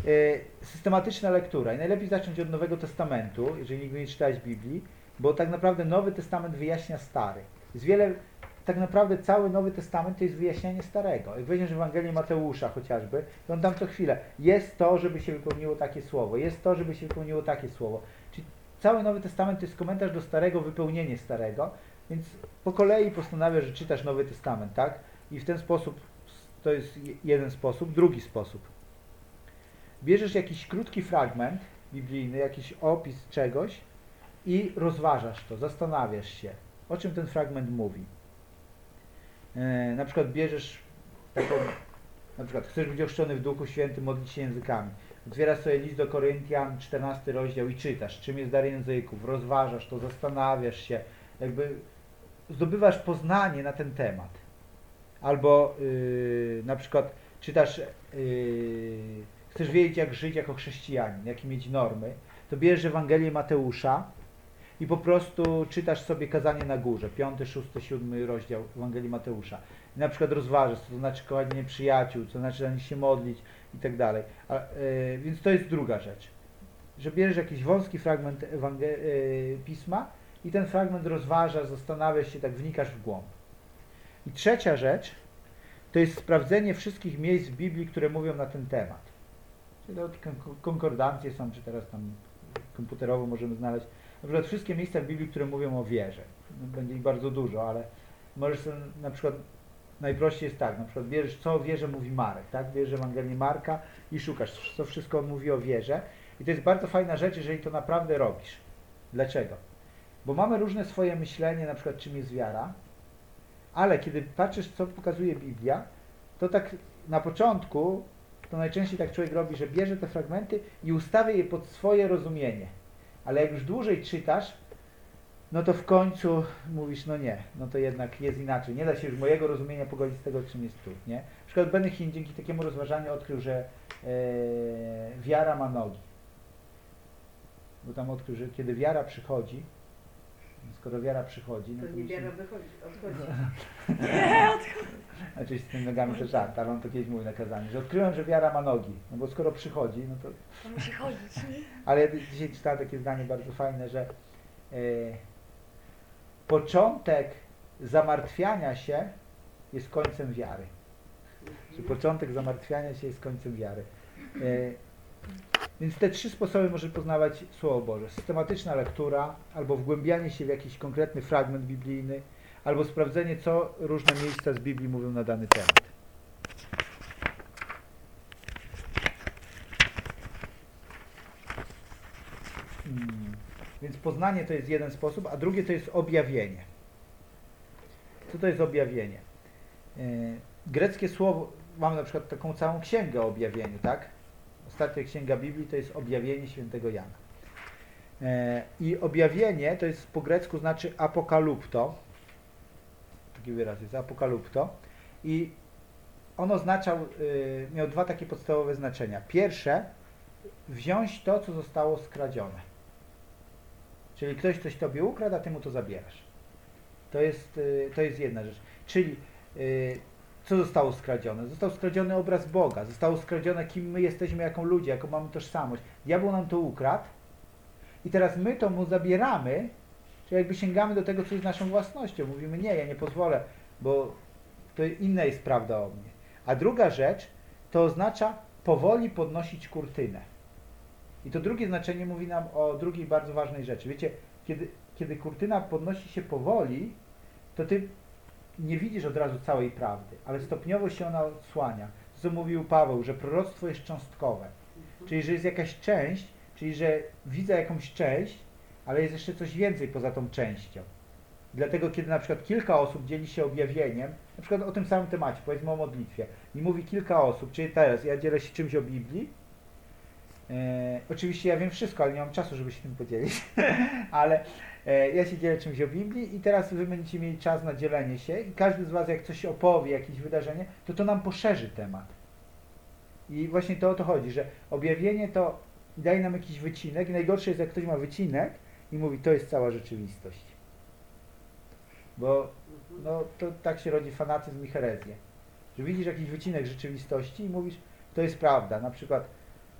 Speaker 1: y, systematyczna lektura. I najlepiej zacząć od Nowego Testamentu, jeżeli nigdy nie czytałeś Biblii, bo tak naprawdę Nowy Testament wyjaśnia Stary. Jest wiele, tak naprawdę cały Nowy Testament to jest wyjaśnianie Starego. Jak weźmiesz Ewangelię Mateusza chociażby, to on tam co chwilę, jest to, żeby się wypełniło takie słowo, jest to, żeby się wypełniło takie słowo. Czyli cały Nowy Testament to jest komentarz do Starego, wypełnienie Starego, więc po kolei postanawiasz, że czytasz Nowy Testament, tak? I w ten sposób, to jest je- jeden sposób. Drugi sposób. Bierzesz jakiś krótki fragment biblijny, jakiś opis czegoś i rozważasz to, zastanawiasz się, o czym ten fragment mówi. E, na przykład bierzesz taką, na przykład chcesz być ochrzczony w Duchu Świętym, modlić się językami. Otwierasz sobie list do Koryntian, 14 rozdział i czytasz, czym jest dar języków, rozważasz to, zastanawiasz się, jakby zdobywasz poznanie na ten temat. Albo yy, na przykład czytasz, yy, chcesz wiedzieć jak żyć jako chrześcijanin, jakie mieć normy, to bierzesz Ewangelię Mateusza i po prostu czytasz sobie kazanie na górze, 5, 6, 7 rozdział Ewangelii Mateusza. I na przykład rozważasz, co to znaczy kochać nieprzyjaciół, co to znaczy za nich się modlić i tak dalej. Yy, więc to jest druga rzecz. Że bierzesz jakiś wąski fragment Ewangel- yy, pisma i ten fragment rozważasz, zastanawiasz się, tak wnikasz w głąb. I trzecia rzecz to jest sprawdzenie wszystkich miejsc w Biblii, które mówią na ten temat. Czyli konkordancje są, czy teraz tam komputerowo możemy znaleźć. Na przykład wszystkie miejsca w Biblii, które mówią o wierze. Będzie ich bardzo dużo, ale możesz na przykład najprościej jest tak, na przykład bierzesz, co o wierze mówi Marek, tak? Bierzesz Ewangelię Marka i szukasz, co wszystko mówi o wierze. I to jest bardzo fajna rzecz, jeżeli to naprawdę robisz. Dlaczego? Bo mamy różne swoje myślenie, na przykład czym jest wiara, ale kiedy patrzysz, co pokazuje Biblia, to tak na początku, to najczęściej tak człowiek robi, że bierze te fragmenty i ustawia je pod swoje rozumienie. Ale jak już dłużej czytasz, no to w końcu mówisz, no nie, no to jednak jest inaczej. Nie da się już mojego rozumienia pogodzić z tego, czym jest tu, nie? Na przykład Benny dzięki takiemu rozważaniu odkrył, że e, wiara ma nogi. Bo tam odkrył, że kiedy wiara przychodzi, skoro wiara przychodzi, no
Speaker 2: To
Speaker 1: to
Speaker 2: nie
Speaker 1: musimy-
Speaker 2: wiara wychodzi, odchodzi.
Speaker 1: Znaczy z tymi nogami to żart, ale on to kiedyś mówił na kazaniu, że odkryłem, że wiara ma nogi, no bo skoro przychodzi, no to...
Speaker 3: To musi chodzić, nie?
Speaker 1: Ale ja dzisiaj czytałem takie zdanie bardzo fajne, że e, początek zamartwiania się jest końcem wiary. Że początek zamartwiania się jest końcem wiary. E, więc te trzy sposoby możemy poznawać Słowo Boże. Systematyczna lektura, albo wgłębianie się w jakiś konkretny fragment biblijny, albo sprawdzenie, co różne miejsca z Biblii mówią na dany temat. Hmm. Więc poznanie to jest jeden sposób, a drugie to jest objawienie. Co to jest objawienie? Yy, greckie słowo, mamy na przykład taką całą księgę o objawieniu, tak? Ostatnia księga Biblii to jest objawienie świętego Jana. E, I objawienie to jest po grecku znaczy apokalupto. Taki wyraz jest apokalupto. I on oznaczał, y, miał dwa takie podstawowe znaczenia. Pierwsze, wziąć to, co zostało skradzione. Czyli ktoś coś tobie ukradł, a ty mu to zabierasz. To jest, y, to jest jedna rzecz. Czyli co zostało skradzione? Został skradziony obraz Boga, zostało skradzione kim my jesteśmy jako ludzie, jaką mamy tożsamość. Diabeł nam to ukradł i teraz my to mu zabieramy, czyli jakby sięgamy do tego, co jest naszą własnością. Mówimy, nie, ja nie pozwolę, bo to inna jest prawda o mnie. A druga rzecz, to oznacza powoli podnosić kurtynę. I to drugie znaczenie mówi nam o drugiej bardzo ważnej rzeczy. Wiecie, kiedy, kiedy kurtyna podnosi się powoli, to ty nie widzisz od razu całej prawdy, ale stopniowo się ona odsłania. Co mówił Paweł, że proroctwo jest cząstkowe. Czyli, że jest jakaś część, czyli, że widzę jakąś część, ale jest jeszcze coś więcej poza tą częścią. Dlatego, kiedy na przykład kilka osób dzieli się objawieniem, na przykład o tym samym temacie, powiedzmy o modlitwie, i mówi kilka osób, czyli teraz ja dzielę się czymś o Biblii, e, oczywiście ja wiem wszystko, ale nie mam czasu, żeby się tym podzielić, ale ja się dzielę czymś o Biblii i teraz wy będziecie mieli czas na dzielenie się i każdy z was jak coś opowie, jakieś wydarzenie, to to nam poszerzy temat. I właśnie to o to chodzi, że objawienie to daje nam jakiś wycinek i najgorsze jest jak ktoś ma wycinek i mówi to jest cała rzeczywistość. Bo no, to tak się rodzi fanatyzm i herezję. Że widzisz jakiś wycinek rzeczywistości i mówisz, to jest prawda. Na przykład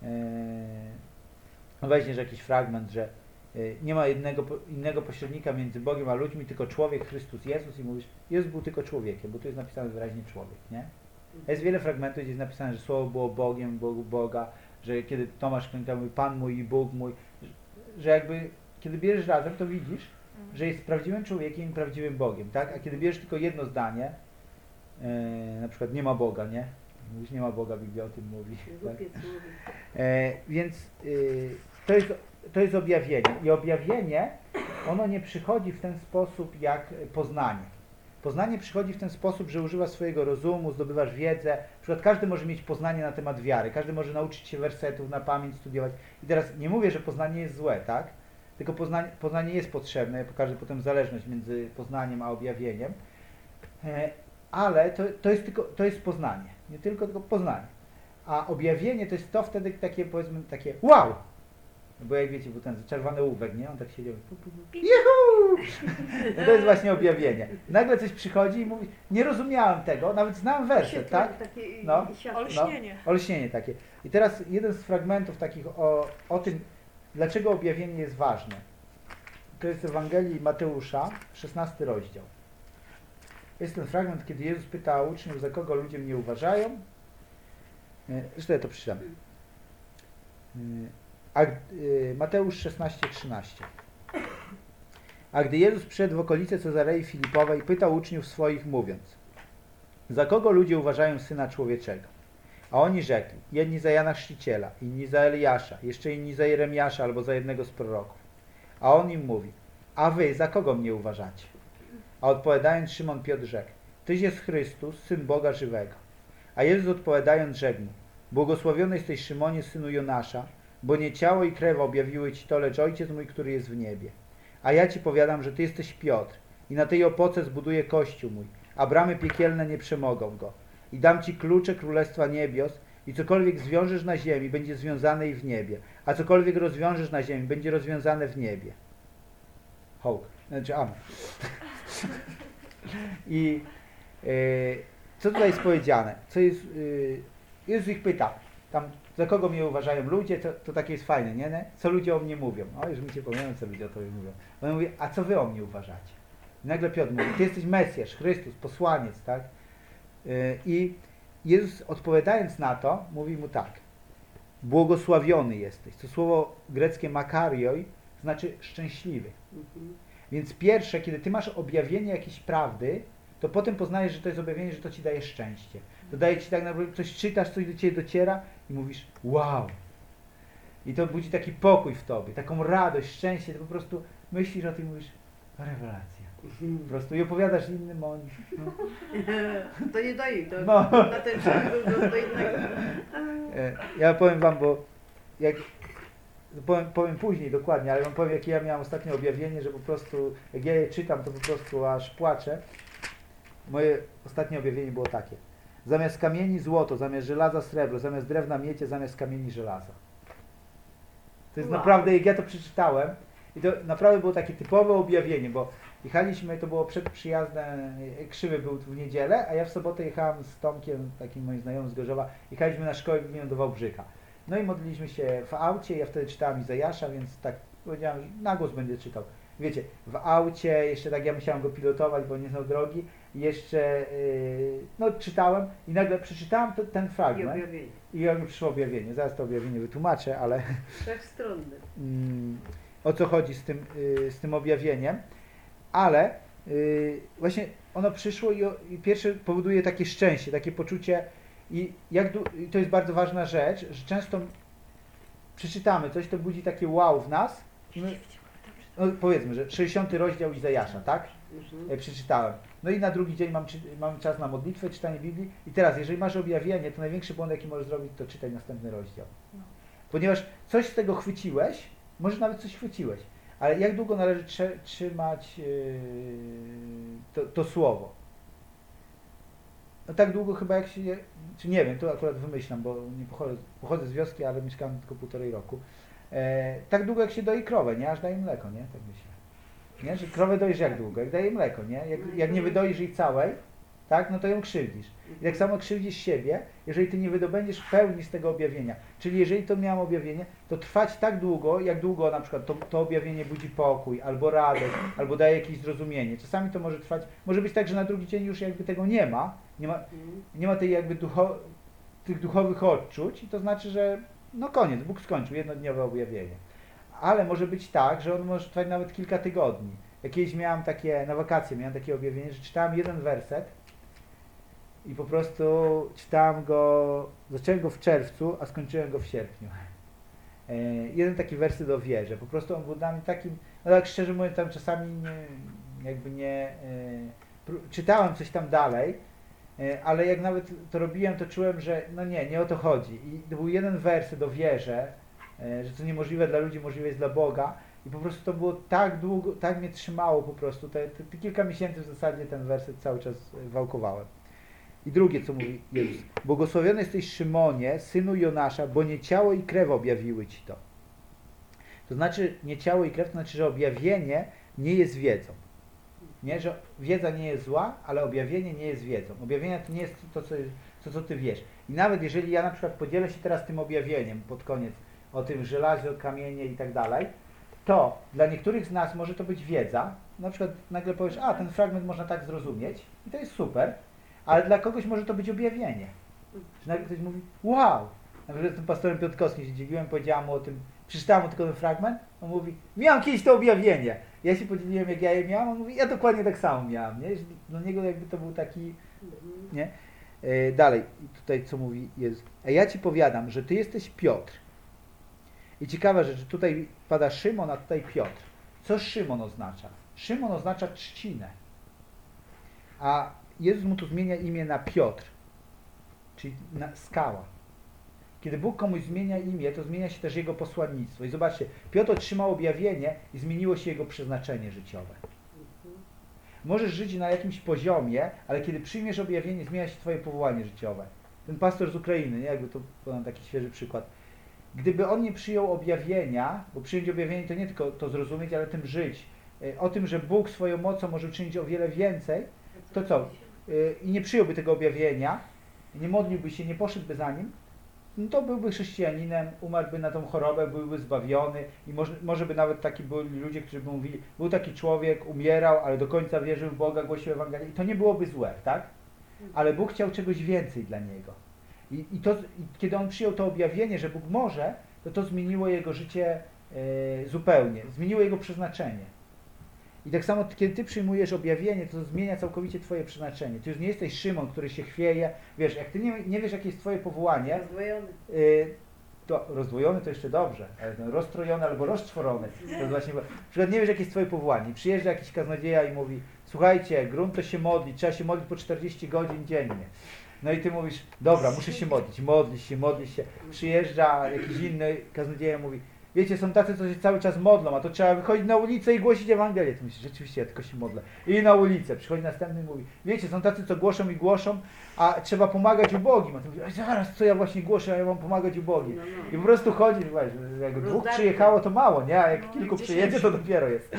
Speaker 1: e, no weźmiesz jakiś fragment, że e, nie ma jednego, innego pośrednika między Bogiem a ludźmi, tylko człowiek, Chrystus Jezus i mówisz, Jezus był tylko człowiekiem, bo tu jest napisane wyraźnie człowiek, nie? Jest wiele fragmentów, gdzie jest napisane, że Słowo było Bogiem, Bogu Boga, że kiedy Tomasz Klęta mówi Pan mój i Bóg mój, że- jakby kiedy bierzesz razem, to widzisz, że jest prawdziwym człowiekiem i prawdziwym Bogiem, tak? A kiedy bierzesz tylko jedno zdanie, e, na przykład nie ma Boga, nie? Mówisz, nie ma Boga, Biblia o tym mówi. Tak? E, więc y, to, jest, to jest objawienie. I objawienie, ono nie przychodzi w ten sposób jak poznanie. Poznanie przychodzi w ten sposób, że używasz swojego rozumu, zdobywasz wiedzę. Na przykład każdy może mieć poznanie na temat wiary, każdy może nauczyć się wersetów na pamięć, studiować. I teraz nie mówię, że poznanie jest złe, tak? Tylko poznanie, poznanie jest potrzebne, ja pokażę potem zależność między poznaniem a objawieniem. E, ale to, to, jest tylko, to jest poznanie. Nie tylko, tylko poznanie. A objawienie to jest to wtedy takie, powiedzmy, takie wow! No Bo jak wiecie, był ten czerwony łówek, nie? On tak siedział. pu, pu, pu, Juhu! No to jest właśnie objawienie. Nagle coś przychodzi i mówi, nie rozumiałem tego, nawet znałem werset, tak?
Speaker 3: Takie
Speaker 1: No.
Speaker 3: światło.
Speaker 4: Olśnienie.
Speaker 1: Olśnienie takie. I teraz jeden z fragmentów takich o, o tym, dlaczego objawienie jest ważne. To jest Ewangelii Mateusza, 16 rozdział. Jest ten fragment, kiedy Jezus pyta uczniów, za kogo ludzie mnie uważają. E, Zresztą ja to przeczytam. E, Mateusz 16, 13. A gdy Jezus przyszedł w okolice Cezarei Filipowej, pytał uczniów swoich, mówiąc Za kogo ludzie uważają Syna Człowieczego? A oni rzekli, jedni za Jana Chrzciciela, inni za Eliasza, jeszcze inni za Jeremiasza albo za jednego z proroków. A on im mówi, a wy za kogo mnie uważacie? A odpowiadając Szymon Piotr rzekł, Tyś jest Chrystus, Syn Boga żywego. A Jezus odpowiadając rzekł mu, Błogosławiony jesteś Szymonie, synu Jonasza, bo nie ciało i krew objawiły ci to, lecz Ojciec mój, który jest w niebie. A ja ci powiadam, że ty jesteś Piotr i na tej opoce zbuduję kościół mój, a bramy piekielne nie przemogą go. I dam ci klucze Królestwa Niebios i cokolwiek zwiążesz na ziemi, będzie związane i w niebie, a cokolwiek rozwiążesz na ziemi, będzie rozwiązane w niebie. Hołk, znaczy amen. I e, co tutaj jest powiedziane? Co jest, e, Jezus ich pyta, tam za kogo mnie uważają ludzie, to, to takie jest fajne, nie, nie? Co ludzie o mnie mówią? O, już mi się pomyślałem, co ludzie o tobie mówią. On mówi, a co wy o mnie uważacie? I nagle Piotr mówi, ty jesteś Mesjasz, Chrystus, posłaniec, tak? E, I Jezus odpowiadając na to, mówi mu tak, błogosławiony jesteś. To słowo greckie makarioi znaczy szczęśliwy. Więc pierwsze, kiedy ty masz objawienie jakiejś prawdy, to potem poznajesz, że to jest objawienie, że to ci daje szczęście. To daje ci tak naprawdę, coś czytasz, coś do ciebie dociera i mówisz, wow. I to budzi taki pokój w tobie, taką radość, szczęście, to po prostu myślisz o tym i mówisz, rewelacja. Po prostu i opowiadasz innym o nich. No.
Speaker 3: To nie do ich, to
Speaker 1: No.
Speaker 3: na ten czas do, innego.
Speaker 1: E, Ja powiem wam, bo jak powiem, powiem później dokładnie, ale wam powiem jakie ja miałem ostatnio objawienie, że po prostu jak ja je czytam, to po prostu aż płaczę. Moje ostatnie objawienie było takie. Zamiast kamieni złoto, zamiast żelaza srebro, zamiast drewna miecie, zamiast kamieni żelaza. To jest
Speaker 3: Wow.
Speaker 1: naprawdę, jak ja to przeczytałem, i to naprawdę było takie typowe objawienie, bo jechaliśmy, to było przed przyjazdem, e, krzywy był w niedzielę, a ja w sobotę jechałem z Tomkiem, takim moim znajomym z Gorzowa, jechaliśmy na szkołę biblijną do Wałbrzycha. No i modliliśmy się w aucie, ja wtedy czytałem Izajasza, więc tak powiedziałem, że na głos będę czytał. Wiecie, w aucie, jeszcze tak ja musiałem go pilotować, bo nie znał drogi, jeszcze yy, no czytałem i nagle przeczytałem to, ten
Speaker 3: I
Speaker 1: fragment
Speaker 3: objawienie.
Speaker 1: i mi przyszło objawienie. Zaraz to objawienie wytłumaczę, ale
Speaker 3: Wszechstronny.
Speaker 1: mm, o co chodzi z tym, y, z tym objawieniem, ale y, właśnie ono przyszło i, i pierwsze powoduje takie szczęście, takie poczucie i jak i to jest bardzo ważna rzecz, że często przeczytamy coś, to budzi takie wow w nas i my, no powiedzmy, że 60 rozdział Izajasza, tak?
Speaker 3: Mhm.
Speaker 1: E, przeczytałem. No i na drugi dzień mam, mam czas na modlitwę, czytanie Biblii. I teraz, jeżeli masz objawienie, to największy błąd, jaki możesz zrobić, to czytaj następny rozdział. Ponieważ coś z tego chwyciłeś, może nawet coś chwyciłeś, ale jak długo należy trzymać yy, to, to słowo? No tak długo chyba jak się, czy nie wiem, to akurat wymyślam, bo nie pochodzę, pochodzę z wioski, ale mieszkałem tylko półtorej roku. E, tak długo jak się doi krowę, nie? Aż daje mleko, nie? Tak myślę. Nie? Że krowę doisz jak długo? Jak daje mleko, nie? Jak, jak nie wydoisz jej całej, tak? No to ją krzywdzisz. I tak samo krzywdzisz siebie, jeżeli ty nie wydobędziesz pełni z tego objawienia. Czyli jeżeli to miałem objawienie, to trwać tak długo, jak długo na przykład to, to objawienie budzi pokój, albo radość, albo daje jakieś zrozumienie. Czasami to może trwać, może być tak, że na drugi dzień już jakby tego nie ma, nie ma,
Speaker 3: Mhm.
Speaker 1: nie ma tej jakby ducho, tych duchowych odczuć i to znaczy, że no koniec, Bóg skończył jednodniowe objawienie. Ale może być tak, że on może trwać nawet kilka tygodni. Jak kiedyś miałem takie, na wakacje miałem takie objawienie, że czytałem jeden werset i po prostu czytałem go, zacząłem go w czerwcu, a skończyłem go w sierpniu. E, jeden taki werset do wierze. Po prostu on był dla mnie takim, no tak szczerze mówiąc, tam czasami nie, jakby nie, e, czytałem coś tam dalej, e, ale jak nawet to robiłem, to czułem, że no nie, nie o to chodzi. I to był jeden werset do wierze, że co niemożliwe dla ludzi, możliwe jest dla Boga. I po prostu to było tak długo, tak mnie trzymało po prostu. Te, te, te kilka miesięcy w zasadzie ten werset cały czas e, wałkowałem. I drugie, co mówi Jezus. Błogosławiony jesteś Szymonie, synu Jonasza, bo nie ciało i krew objawiły ci to. To znaczy, nie ciało i krew, to znaczy, że objawienie nie jest wiedzą. Nie, że wiedza nie jest zła, ale objawienie nie jest wiedzą. Objawienie to nie jest to, co, to, co ty wiesz. I nawet jeżeli ja na przykład podzielę się teraz tym objawieniem pod koniec o tym żelazie, kamienie i tak dalej, to dla niektórych z nas może to być wiedza. Na przykład nagle powiesz, a ten fragment można tak zrozumieć i to jest super, ale dla kogoś może to być objawienie. Że nagle ktoś mówi, wow! Na przykład z tym pastorem Piotrkowskim się dzieliłem, powiedziałam mu o tym, przeczytałem mu tylko ten fragment, on mówi, miałem kiedyś to objawienie. Ja się podzieliłem, jak ja je miałem, on mówi, ja dokładnie tak samo miałem, nie? Że Dla niego jakby to był taki, nie? E, dalej, tutaj co mówi Jezus. A ja ci powiadam, że ty jesteś Piotr. I ciekawa rzecz, tutaj pada Szymon, a tutaj Piotr. Co Szymon oznacza? Szymon oznacza trzcinę. A Jezus mu tu zmienia imię na Piotr, czyli na skała. Kiedy Bóg komuś zmienia imię, to zmienia się też jego posłannictwo. I zobaczcie, Piotr otrzymał objawienie i zmieniło się jego przeznaczenie życiowe. Możesz żyć na jakimś poziomie, ale kiedy przyjmiesz objawienie, zmienia się twoje powołanie życiowe. Ten pastor z Ukrainy, nie? jakby to podam taki świeży przykład. Gdyby on nie przyjął objawienia, bo przyjąć objawienie to nie tylko to zrozumieć, ale tym żyć, y, o tym, że Bóg swoją mocą może uczynić o wiele więcej, to co? Y, I nie przyjąłby tego objawienia, nie modliłby się, nie poszedłby za nim, no to byłby chrześcijaninem, umarłby na tą chorobę, byłby zbawiony i może, może by nawet taki byli ludzie, którzy by mówili, był taki człowiek, umierał, ale do końca wierzył w Boga, głosił Ewangelię i to nie byłoby złe, tak? Ale Bóg chciał czegoś więcej dla niego. I, i, to, I kiedy on przyjął to objawienie, że Bóg może, to to zmieniło jego życie e, zupełnie, zmieniło jego przeznaczenie. I tak samo, kiedy ty przyjmujesz objawienie, to zmienia całkowicie twoje przeznaczenie. Ty już nie jesteś Szymon, który się chwieje. Wiesz, jak ty nie, nie wiesz, jakie jest twoje powołanie,
Speaker 3: Rozdwojony.
Speaker 1: y, to rozdwojony to jeszcze dobrze, ale ten rozstrojony albo rozczworony, to właśnie, na przykład nie wiesz jakie jest twoje powołanie, przyjeżdża jakiś kaznodzieja i mówi, słuchajcie, grunt to się modli, trzeba się modlić po 40 godzin dziennie. No i ty mówisz, dobra, muszę się modlić, modlić się, modlić się. Przyjeżdża jakiś inny kaznodzieja mówi, wiecie, są tacy, co się cały czas modlą, a to trzeba wychodzić na ulicę i głosić Ewangelię. Ty myślisz, rzeczywiście, ja tylko się modlę. I na ulicę. Przychodzi następny i mówi, wiecie, są tacy, co głoszą i głoszą, a trzeba pomagać ubogim. A ty mówisz, "Ej, zaraz, co ja właśnie głoszę, a ja mam pomagać ubogim.
Speaker 3: No, no.
Speaker 1: I po prostu chodzi, wiesz, jak dwóch przyjechało, to mało, nie? A jak
Speaker 4: No,
Speaker 1: kilku przyjedzie, to dopiero jest.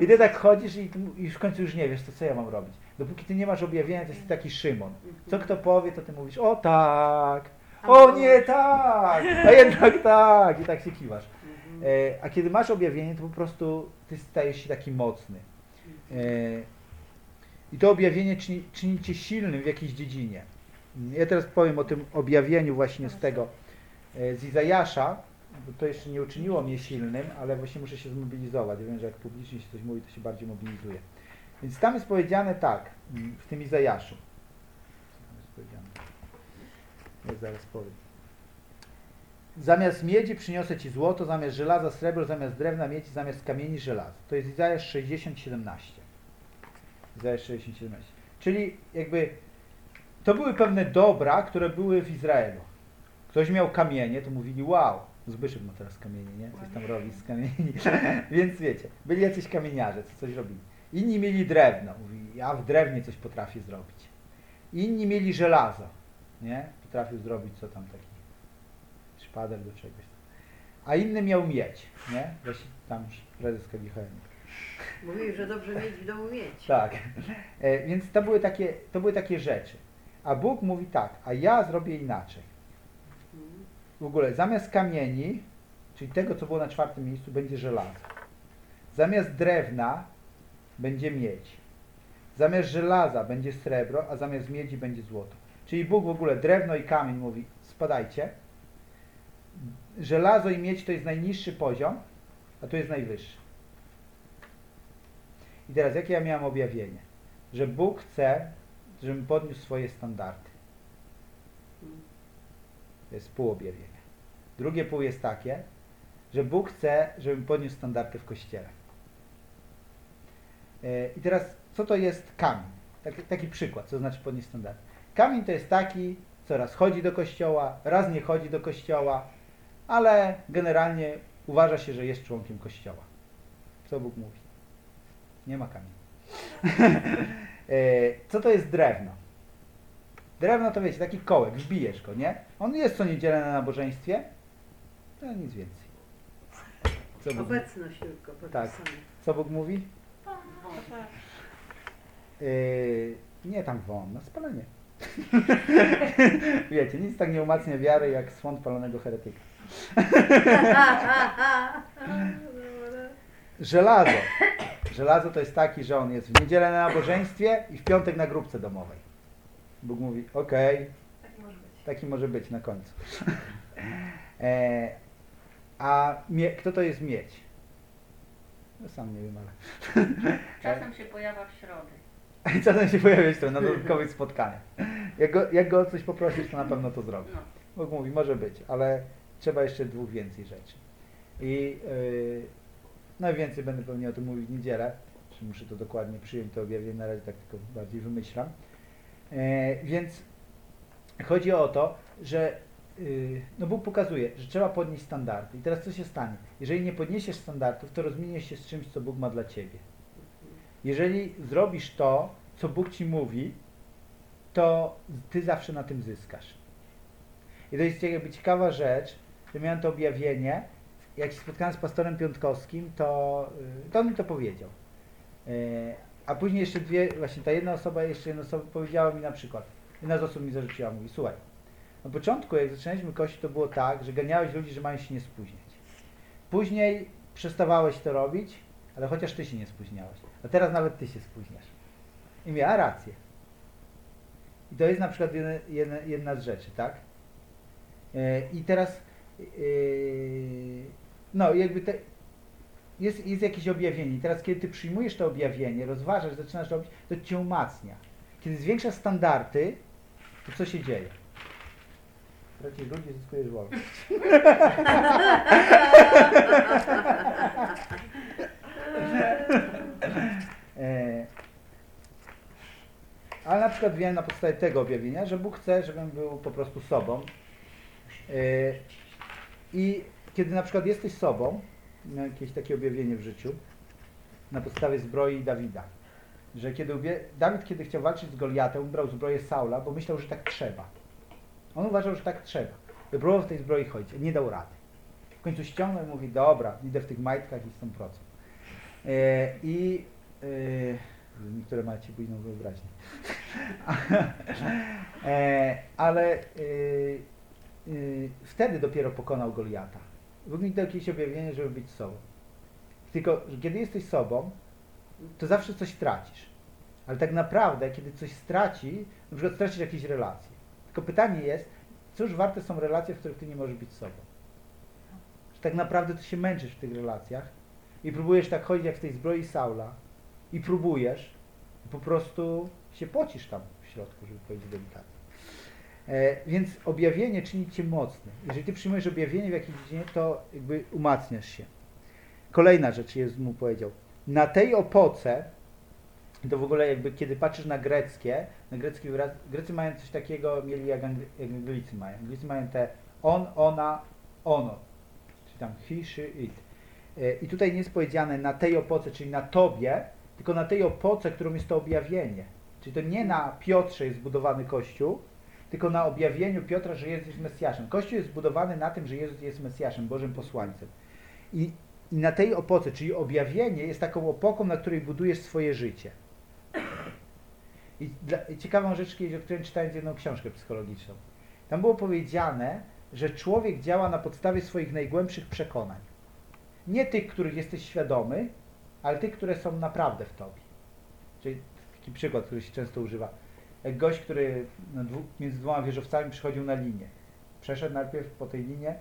Speaker 1: I ty tak chodzisz i, i w końcu już nie wiesz, to co ja mam robić. Dopóki ty nie masz objawienia, to jesteś taki Szymon. Co kto powie, to ty mówisz, o tak, o nie tak, a jednak tak. I tak się kiwasz.
Speaker 3: Mhm.
Speaker 1: E, a kiedy masz objawienie, to po prostu ty stajesz się taki mocny. E, I to objawienie czyni, czyni cię silnym w jakiejś dziedzinie. Ja teraz powiem o tym objawieniu właśnie z tego, e, z Izajasza, bo to jeszcze nie uczyniło mnie silnym, ale właśnie muszę się zmobilizować. Ja wiem, że jak publicznie się coś mówi, to się bardziej mobilizuje. Więc tam jest powiedziane tak, mm, w tym Izajaszu. Ja zaraz powiem. Zamiast miedzi przyniosę Ci złoto, zamiast żelaza srebro, zamiast drewna miedzi, zamiast kamieni żelazo. To jest Izajasz 60-17. Izajasz 60-17. Czyli jakby to były pewne dobra, które były w Izraelu. Ktoś miał kamienie, to mówili wow, Zbyszek ma teraz kamienie, nie? Coś tam robi z kamieni. Więc wiecie, byli jacyś kamieniarze, co coś robili. Inni mieli drewno, mówi, ja w drewnie coś potrafię zrobić. Inni mieli żelazo, nie? Potrafił zrobić co tam taki szpader do czegoś. A inny miał miedź, nie? Właśnie tam prezes KGHM.
Speaker 3: Mówił, że dobrze mieć w domu mieć.
Speaker 1: Tak. E, więc to były, takie, to były takie rzeczy. A Bóg mówi tak, a ja zrobię inaczej. W ogóle zamiast kamieni, czyli tego, co było na czwartym miejscu, będzie żelazo. Zamiast drewna będzie miedź. Zamiast żelaza będzie srebro, a zamiast miedzi będzie złoto. Czyli Bóg w ogóle drewno i kamień mówi, spadajcie. Żelazo i miedź to jest najniższy poziom, a tu jest najwyższy. I teraz jakie ja miałem objawienie? Że Bóg chce, żebym podniósł swoje standardy. To jest pół objawienia. Drugie pół jest takie, że Bóg chce, żebym podniósł standardy w Kościele. E, I teraz, co to jest kamień? Taki, taki przykład, co znaczy podnieść standardy. Kamień to jest taki, co raz chodzi do kościoła, raz nie chodzi do kościoła, ale generalnie uważa się, że jest członkiem kościoła. Co Bóg mówi? Nie ma kamienia. E, co to jest drewno? Drewno to wiecie, taki kołek, wbijesz go, nie? On jest co niedzielę na nabożeństwie, to nic więcej. Co Bóg,
Speaker 3: Obecność tylko
Speaker 1: Tak. co Bóg mówi? Yy, nie tam won, no spalenie. Wiecie, nic tak nie umacnia wiary jak swąd palonego heretyka. Żelazo. Żelazo to jest taki, że on jest w niedzielę na nabożeństwie i w piątek na grupce domowej. Bóg mówi, okej,
Speaker 4: Taki może być.
Speaker 1: taki może być na końcu. e, a kto to jest miedź? No sam nie wiem, ale...
Speaker 5: Czasem się pojawia w środę.
Speaker 1: Czasem się pojawia to na dodatkowych spotkaniach. Jak go, jak go o coś poprosisz, to na pewno to zrobi.
Speaker 5: No.
Speaker 1: Bóg mówi, może być, ale trzeba jeszcze dwóch więcej rzeczy. I yy, no i więcej będę pewnie o tym mówił w niedzielę, czy muszę to dokładnie przyjąć, to objawienie na razie tak tylko bardziej wymyślam. E, więc chodzi o to, że yy, no Bóg pokazuje, że trzeba podnieść standardy. I teraz co się stanie? Jeżeli nie podniesiesz standardów, to rozminiesz się z czymś, co Bóg ma dla Ciebie. Jeżeli zrobisz to, co Bóg Ci mówi, to Ty zawsze na tym zyskasz. I to jest jakby ciekawa rzecz, że miałem to objawienie, jak się spotkałem z pastorem Piątkowskim, to, y, to on mi to powiedział. Y, A później jeszcze dwie, właśnie ta jedna osoba, jeszcze jedna osoba powiedziała mi na przykład, jedna z osób mi zarzuciła, mówi, słuchaj, na początku jak zaczynaliśmy kościół, to było tak, że ganiałeś ludzi, że mają się nie spóźniać. Później przestawałeś to robić, ale chociaż ty się nie spóźniałeś. A teraz nawet ty się spóźniasz. I miała rację. I to jest na przykład jedna, jedna, z rzeczy, tak? E, I teraz yy, no jakby te, jest, jest jakieś objawienie. Teraz kiedy ty przyjmujesz to objawienie, rozważasz, zaczynasz robić, to cię umacnia. Kiedy zwiększasz standardy, to co się dzieje? Tracisz ludzi, zyskujesz wolność. E, Ale na przykład wiem na podstawie tego objawienia, że Bóg chce, żebym był po prostu sobą. E, I kiedy na przykład jesteś sobą, miałem jakieś takie objawienie w życiu, na podstawie zbroi Dawida, że kiedy. Dawid, kiedy chciał walczyć z Goliatem, ubrał zbroję Saula, bo myślał, że tak trzeba. On uważał, że tak trzeba. I próbował w tej zbroi chodzić, nie dał rady. W końcu ściągnął i mówi, dobra, idę w tych majtkach i 100%. E, I e, niektóre macie bujną wyobraźnię. e, ale wtedy dopiero pokonał Goliata. W ogóle to jakieś objawienie, żeby być sobą. Tylko, że kiedy jesteś sobą, to zawsze coś tracisz. Ale tak naprawdę, kiedy coś straci, na przykład stracisz jakieś relacje. Tylko pytanie jest, cóż warte są relacje, w których ty nie możesz być sobą? Że tak naprawdę ty się męczysz w tych relacjach i próbujesz tak chodzić jak w tej zbroi Saula i próbujesz i po prostu się pocisz tam w środku, żeby powiedzieć delikatnie. E, więc objawienie czyni cię mocny. Jeżeli ty przyjmujesz objawienie w jakiejś dziedzinie, to jakby umacniasz się. Kolejna rzecz Jezus mu powiedział. Na tej opoce, to w ogóle jakby kiedy patrzysz na greckie, na grecki wyraz, Grecy mają coś takiego, mieli jak, Angli, jak Anglicy mają. Anglicy mają te on, ona, ono. Czyli tam he, she, it. E, I tutaj nie jest powiedziane na tej opoce, czyli na tobie, tylko na tej opoce, którą jest to objawienie. Czyli to nie na Piotrze jest zbudowany Kościół, tylko na objawieniu Piotra, że Jezus jest Mesjaszem. Kościół jest zbudowany na tym, że Jezus jest Mesjaszem, Bożym posłańcem. I, I na tej opoce, czyli objawienie, jest taką opoką, na której budujesz swoje życie. I, dla, ciekawą rzecz kiedyś odkryłem czytając jedną książkę psychologiczną. Tam było powiedziane, że człowiek działa na podstawie swoich najgłębszych przekonań. Nie tych, których jesteś świadomy, ale tych, które są naprawdę w tobie. Czyli taki przykład, który się często używa. Jak gość, który między dwoma wieżowcami przychodził na linię. Przeszedł najpierw po tej linie,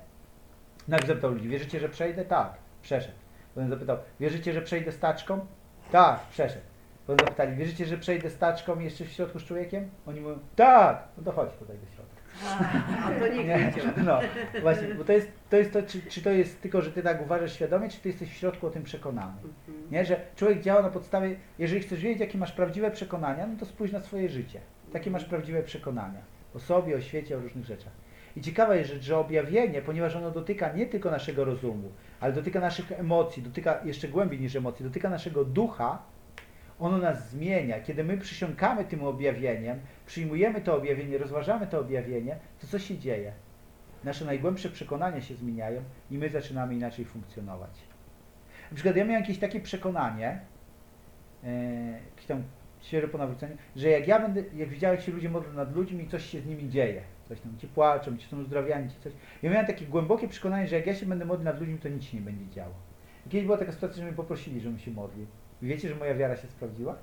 Speaker 1: nagle zapytał ludzi, wierzycie, że przejdę? Tak, przeszedł. Potem zapytał, wierzycie, że przejdę staczką? Tak, przeszedł. Potem zapytali, wierzycie, że przejdę staczką jeszcze w środku z człowiekiem? Oni mówią, tak, no to chodź tutaj do środka.
Speaker 3: A to nikt
Speaker 1: Nie, no, właśnie, bo to jest to, jest to czy, czy to jest tylko, że ty tak uważasz świadomie, czy ty jesteś w środku o tym przekonany.
Speaker 3: Mhm.
Speaker 1: Nie, że człowiek działa na podstawie, jeżeli chcesz wiedzieć, jakie masz prawdziwe przekonania, no to spójrz na swoje życie. Jakie masz prawdziwe przekonania o sobie, o świecie, o różnych rzeczach. I ciekawa jest rzecz, że objawienie, ponieważ ono dotyka nie tylko naszego rozumu, ale dotyka naszych emocji, dotyka jeszcze głębiej niż emocji, dotyka naszego ducha, ono nas zmienia. Kiedy my przysiąkamy tym objawieniem, przyjmujemy to objawienie, rozważamy to objawienie, to co się dzieje? Nasze najgłębsze przekonania się zmieniają i my zaczynamy inaczej funkcjonować. Na przykład ja miałem jakieś takie przekonanie, jakieś tam świeże po nawróceniu, że jak ja będę, jak widziałem, jak się ludzie modlą nad ludźmi i coś się z nimi dzieje, coś tam, ci płaczą, ci są uzdrawiani, ci coś. Ja miałem takie głębokie przekonanie, że jak ja się będę modlił nad ludźmi, to nic się nie będzie działo. Kiedyś była taka sytuacja, że mnie poprosili, żebym się modlił. I wiecie, że moja wiara się sprawdziła?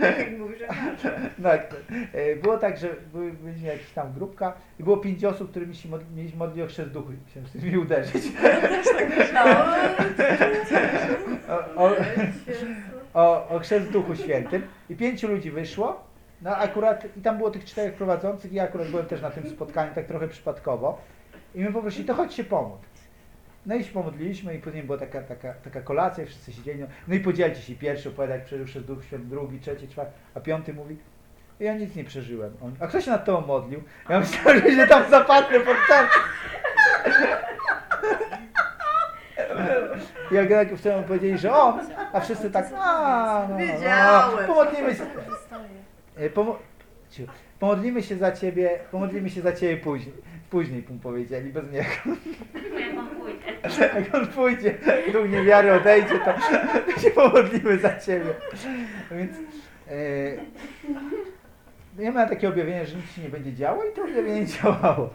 Speaker 3: Tak jak mówisz, że masz.
Speaker 1: Tak. e, Było tak, że były, byliśmy jakaś tam grupka i było pięć osób, którymi się modli, mieliśmy modlić o chrzest duchu. Chciałem z nimi uderzyć. O, o, o, o chrzest Duchu Świętym i pięciu ludzi wyszło. No akurat i tam było tych czterech prowadzących i ja akurat byłem też na tym spotkaniu tak trochę przypadkowo. I my poprosili, to chodź się pomódl. No i się pomodliliśmy i później była taka, taka, taka kolacja, i wszyscy siedzieli. No, no i podzielcie się pierwszy, opowiada jak przeżył przez Duch Święty, drugi, trzeci, czwarty, a piąty mówi, ja nic nie przeżyłem. On, a kto się nad tobą modlił? Ja myślałem, że się tam zapadnę pod czas. Jak jak wtedy powiedzieli, że on, a wszyscy tak, a, no, no,
Speaker 3: Wiedziałem.
Speaker 1: pomodlimy się. E, Pomo pomodlimy się za ciebie, pomodlimy się za ciebie później. Później mu powiedzieli, bez niego.
Speaker 5: Jak on pójdzie.
Speaker 1: Jak on pójdzie, niewiary odejdzie, to, to się pomodlimy za ciebie. Więc e, ja miałem takie objawienie, że nic się nie będzie działo i to objawienie działało.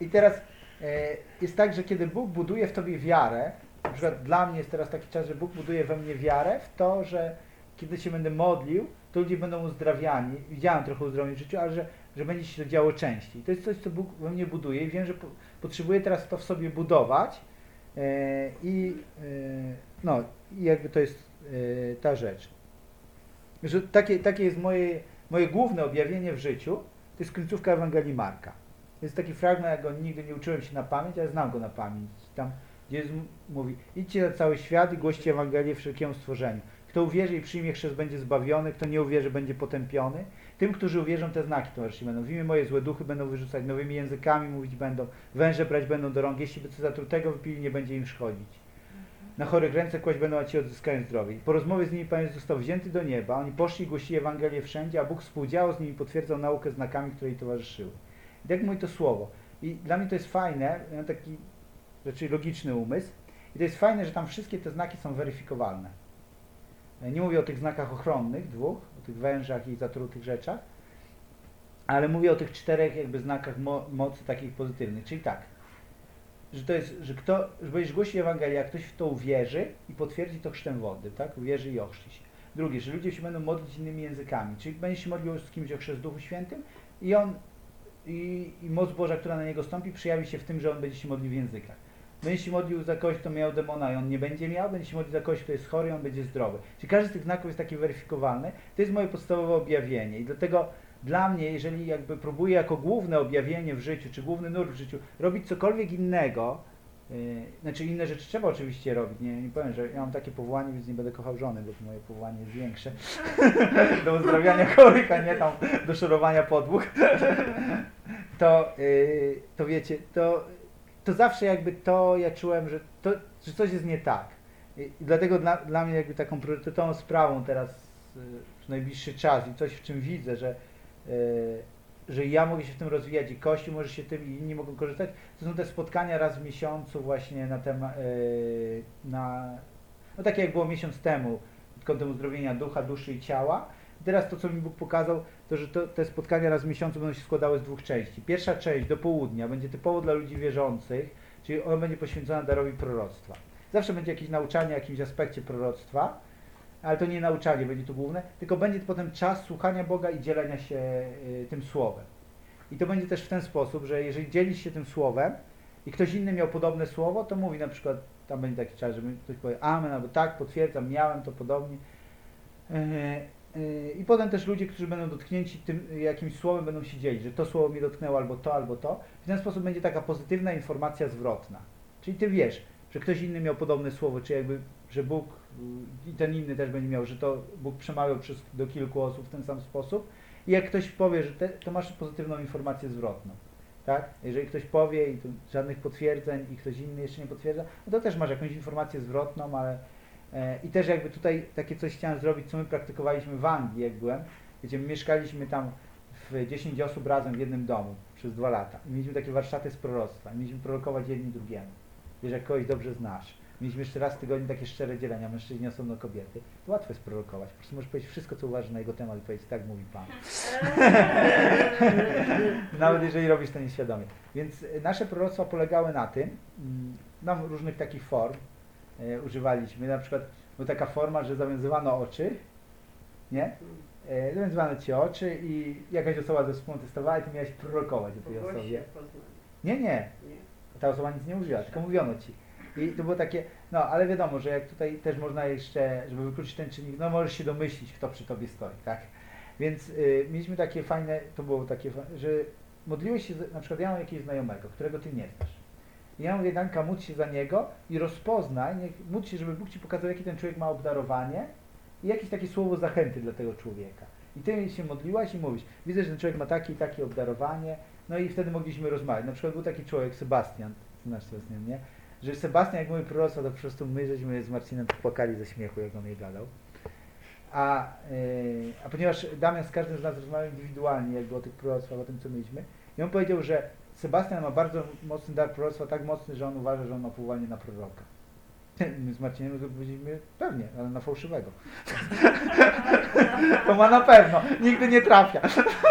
Speaker 1: I teraz e, jest tak, że kiedy Bóg buduje w tobie wiarę, na przykład dla mnie jest teraz taki czas, że Bóg buduje we mnie wiarę w to, że kiedy się będę modlił, to ludzie będą uzdrawiani. Widziałem trochę uzdrowień w życiu, ale że, że będzie się to działo częściej. To jest coś, co Bóg we mnie buduje i wiem, że po, potrzebuję teraz to w sobie budować e, i e, no, jakby to jest e, ta rzecz. Że takie, takie jest moje, moje główne objawienie w życiu, to jest końcówka Ewangelii Marka. Jest taki fragment, ja go nigdy nie uczyłem się na pamięć, ale znam go na pamięć. Tam Jezus mówi, idźcie na cały świat i głoście Ewangelię wszelkiemu stworzeniu. Kto uwierzy i przyjmie chrzest będzie zbawiony, kto nie uwierzy będzie potępiony. Tym, którzy uwierzą, te znaki towarzyszyć będą. W imię moje złe duchy będą wyrzucać, nowymi językami mówić będą, węże brać będą do rąk, jeśli by co zatrutego wypili, nie będzie im szkodzić. Na chorych ręce kłaść będą, a ci odzyskają zdrowie. I po rozmowie z nimi Pan Jezus został wzięty do nieba, oni poszli i głosili Ewangelię wszędzie, a Bóg współdziałał z nimi potwierdzał naukę znakami, które jej towarzyszyły. I tak mówi to słowo. I dla mnie to jest fajne, ja taki raczej logiczny umysł, i to jest fajne, że tam wszystkie te znaki są weryfikowalne. Nie mówię o tych znakach ochronnych, dwóch, o tych wężach i zatrutych rzeczach, ale mówię o tych czterech jakby znakach mo mocy takich pozytywnych. Czyli tak, że to jest, że kto, że będziesz głosić Ewangelię, jak ktoś w to uwierzy i potwierdzi to chrztem wody, tak? Uwierzy i ochrzci się. Drugie, że ludzie się będą modlić innymi językami, czyli będzie się modlił z kimś o chrzest Duchu Świętym i on, i, i moc Boża, która na niego stąpi, przejawi się w tym, że on będzie się modlił w językach. Będzie się modlił za kogoś, kto miał demona i on nie będzie miał, będzie się modlił za kogoś, kto jest chory i on będzie zdrowy. Czyli każdy z tych znaków jest taki weryfikowalny. To jest moje podstawowe objawienie i dlatego dla mnie, jeżeli jakby próbuję jako główne objawienie w życiu, czy główny nurt w życiu, robić cokolwiek innego, yy, znaczy inne rzeczy trzeba oczywiście robić, nie, nie powiem, że ja mam takie powołanie, więc nie będę kochał żony, bo moje powołanie jest większe, do uzdrawiania chorych, a nie tam do szorowania podłóg, to, yy, to wiecie, to, to zawsze jakby to ja czułem, że, to, że coś jest nie tak. I dlatego dla, dla mnie jakby taką priorytetową sprawą teraz yy, w najbliższy czas i coś w czym widzę, że yy, że ja mogę się w tym rozwijać i Kościół może się tym i inni mogą korzystać, to są te spotkania raz w miesiącu właśnie na temat, yy, na, no takie jak było miesiąc temu, kątem uzdrowienia ducha, duszy i ciała. Teraz to, co mi Bóg pokazał, to że to, te spotkania raz w miesiącu będą się składały z dwóch części. Pierwsza część do południa będzie typowo dla ludzi wierzących, czyli ona będzie poświęcona darowi proroctwa. Zawsze będzie jakieś nauczanie o jakimś aspekcie proroctwa, ale to nie nauczanie będzie tu główne, tylko będzie potem czas słuchania Boga i dzielenia się y, tym słowem. I to będzie też w ten sposób, że jeżeli dzielisz się tym słowem i ktoś inny miał podobne słowo, to mówi na przykład, tam będzie taki czas, żeby ktoś powie amen, albo tak, potwierdzam, miałem to podobnie. Yy, I potem też ludzie, którzy będą dotknięci tym y, jakimś słowem, będą się dzielić, że to słowo mnie dotknęło, albo to, albo to. W ten sposób będzie taka pozytywna informacja zwrotna. Czyli ty wiesz, że ktoś inny miał podobne słowo, czy jakby, że Bóg y, i ten inny też będzie miał, że to Bóg przemawiał przez, do kilku osób w ten sam sposób. I jak ktoś powie, że te, to masz pozytywną informację zwrotną. Tak? Jeżeli ktoś powie i żadnych potwierdzeń i ktoś inny jeszcze nie potwierdza, no to też masz jakąś informację zwrotną, ale i też jakby tutaj takie coś chciałem zrobić, co my praktykowaliśmy w Anglii, jak byłem. Wiecie, my mieszkaliśmy tam w 10 osób razem w jednym domu przez dwa lata. I mieliśmy takie warsztaty z proroctwa. I mieliśmy prorokować jedni drugiemu. Wiesz, jak kogoś dobrze znasz. Mieliśmy jeszcze raz w tygodniu takie szczere dzielenia, mężczyźni osobno kobiety. To łatwo jest prorokować. Po prostu możesz powiedzieć wszystko, co uważasz na jego temat i powiedzieć, tak mówi Pan. Nawet jeżeli robisz to nieświadomie. Więc e, nasze proroctwa polegały na tym, nam różnych takich form e, używaliśmy. Na przykład była taka forma, że zawiązywano oczy, nie? E, zawiązywano ci oczy i jakaś osoba ze wspólnoty stawała i ty miałeś prorokować o tej osobie. Nie, nie,
Speaker 3: Nie?
Speaker 1: ta osoba nic nie użyła, tylko mówiono ci. I to było takie, no ale wiadomo, że jak tutaj też można jeszcze, żeby wykluczyć ten czynnik, no możesz się domyślić, kto przy tobie stoi, tak? Więc y, mieliśmy takie fajne, to było takie, fa- że modliłeś się, za- na przykład ja mam jakiegoś znajomego, którego ty nie znasz. Ja mówię, Danka, módl się za niego i rozpoznaj, niech, módl się, żeby Bóg ci pokazał, jaki ten człowiek ma obdarowanie i jakieś takie słowo zachęty dla tego człowieka. I ty się modliłaś i mówisz, widzę, że ten człowiek ma takie i takie obdarowanie, no i wtedy mogliśmy rozmawiać. Na przykład był taki człowiek, Sebastian, znasz Sebastian, nie? Że Sebastian, jak mówi proroctwo, to po prostu my żeśmy z Marcinem płakali ze śmiechu, jak on jej gadał. A, yy, a ponieważ Damian z każdym z nas rozmawiał indywidualnie jakby o tych proroctwach, o tym co mieliśmy, i on powiedział, że Sebastian ma bardzo mocny dar proroctwa, tak mocny, że on uważa, że on ma powołanie na proroka. My z Marcinem powiedzieliśmy, pewnie, ale na fałszywego. To ma na pewno, nigdy nie trafia.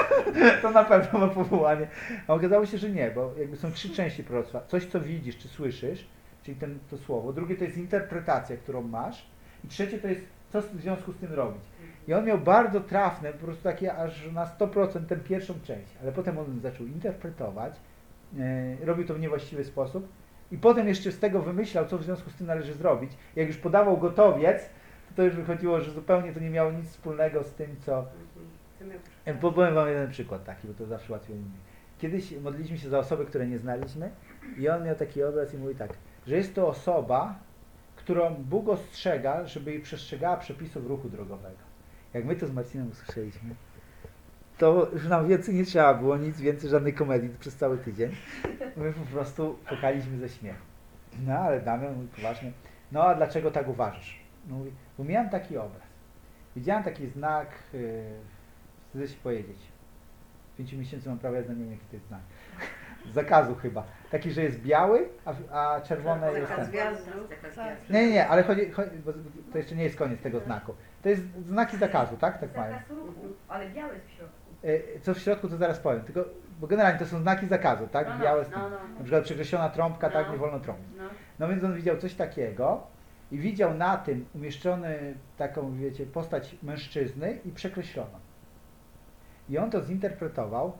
Speaker 1: To na pewno ma powołanie. A okazało się, że nie, bo jakby są trzy części proroctwa. Coś, co widzisz, czy słyszysz, czyli ten, to słowo. Drugie to jest interpretacja, którą masz. I trzecie to jest, co w związku z tym robić. I on miał bardzo trafne, po prostu takie aż na 100% tę pierwszą część, ale potem on zaczął interpretować, robił to w niewłaściwy sposób i potem jeszcze z tego wymyślał, co w związku z tym należy zrobić. Jak już podawał gotowiec, to, to już wychodziło, że zupełnie to nie miało nic wspólnego z tym, co, E, Powiem Wam jeden przykład taki, bo to zawsze łatwiej mi. Kiedyś modliliśmy się za osoby, które nie znaliśmy i on miał taki obraz i mówi tak, że jest to osoba, którą Bóg ostrzega, żeby jej przestrzegała przepisów ruchu drogowego. Jak my to z Marcinem usłyszeliśmy, to już nam więcej nie trzeba było, nic więcej, żadnej komedii przez cały tydzień. My po prostu płakaliśmy ze śmiechu. No ale Damian mówi poważnie, no a dlaczego tak uważasz? No, Mówi, bo miałem taki obraz. Widziałem taki znak, yy, wstydzę się powiedzieć. W pięciu miesięcy mam prawo jazdy, nie wiem jaki to jest znak. Zakazu chyba. Taki, że jest biały, a, a czerwone jest
Speaker 3: Zakaz
Speaker 1: ten.
Speaker 3: wjazdu.
Speaker 1: Nie, nie, nie, ale chodzi, chodzi, bo to jeszcze nie jest koniec tego znaku. To jest znaki zakazu, tak? Tak mają.
Speaker 5: Zakaz ruchu, ale biały jest w środku.
Speaker 1: E, Co w środku, to zaraz powiem. Tylko, bo generalnie to są znaki zakazu, tak?
Speaker 5: No, no,
Speaker 1: Białe, z-
Speaker 5: no, no.
Speaker 1: na przykład przekreślona trąbka, tak?
Speaker 5: No.
Speaker 1: Nie wolno trąbić.
Speaker 5: No.
Speaker 1: No więc on widział coś takiego i widział na tym umieszczony taką, wiecie, postać mężczyzny i przekreśloną. I on to zinterpretował,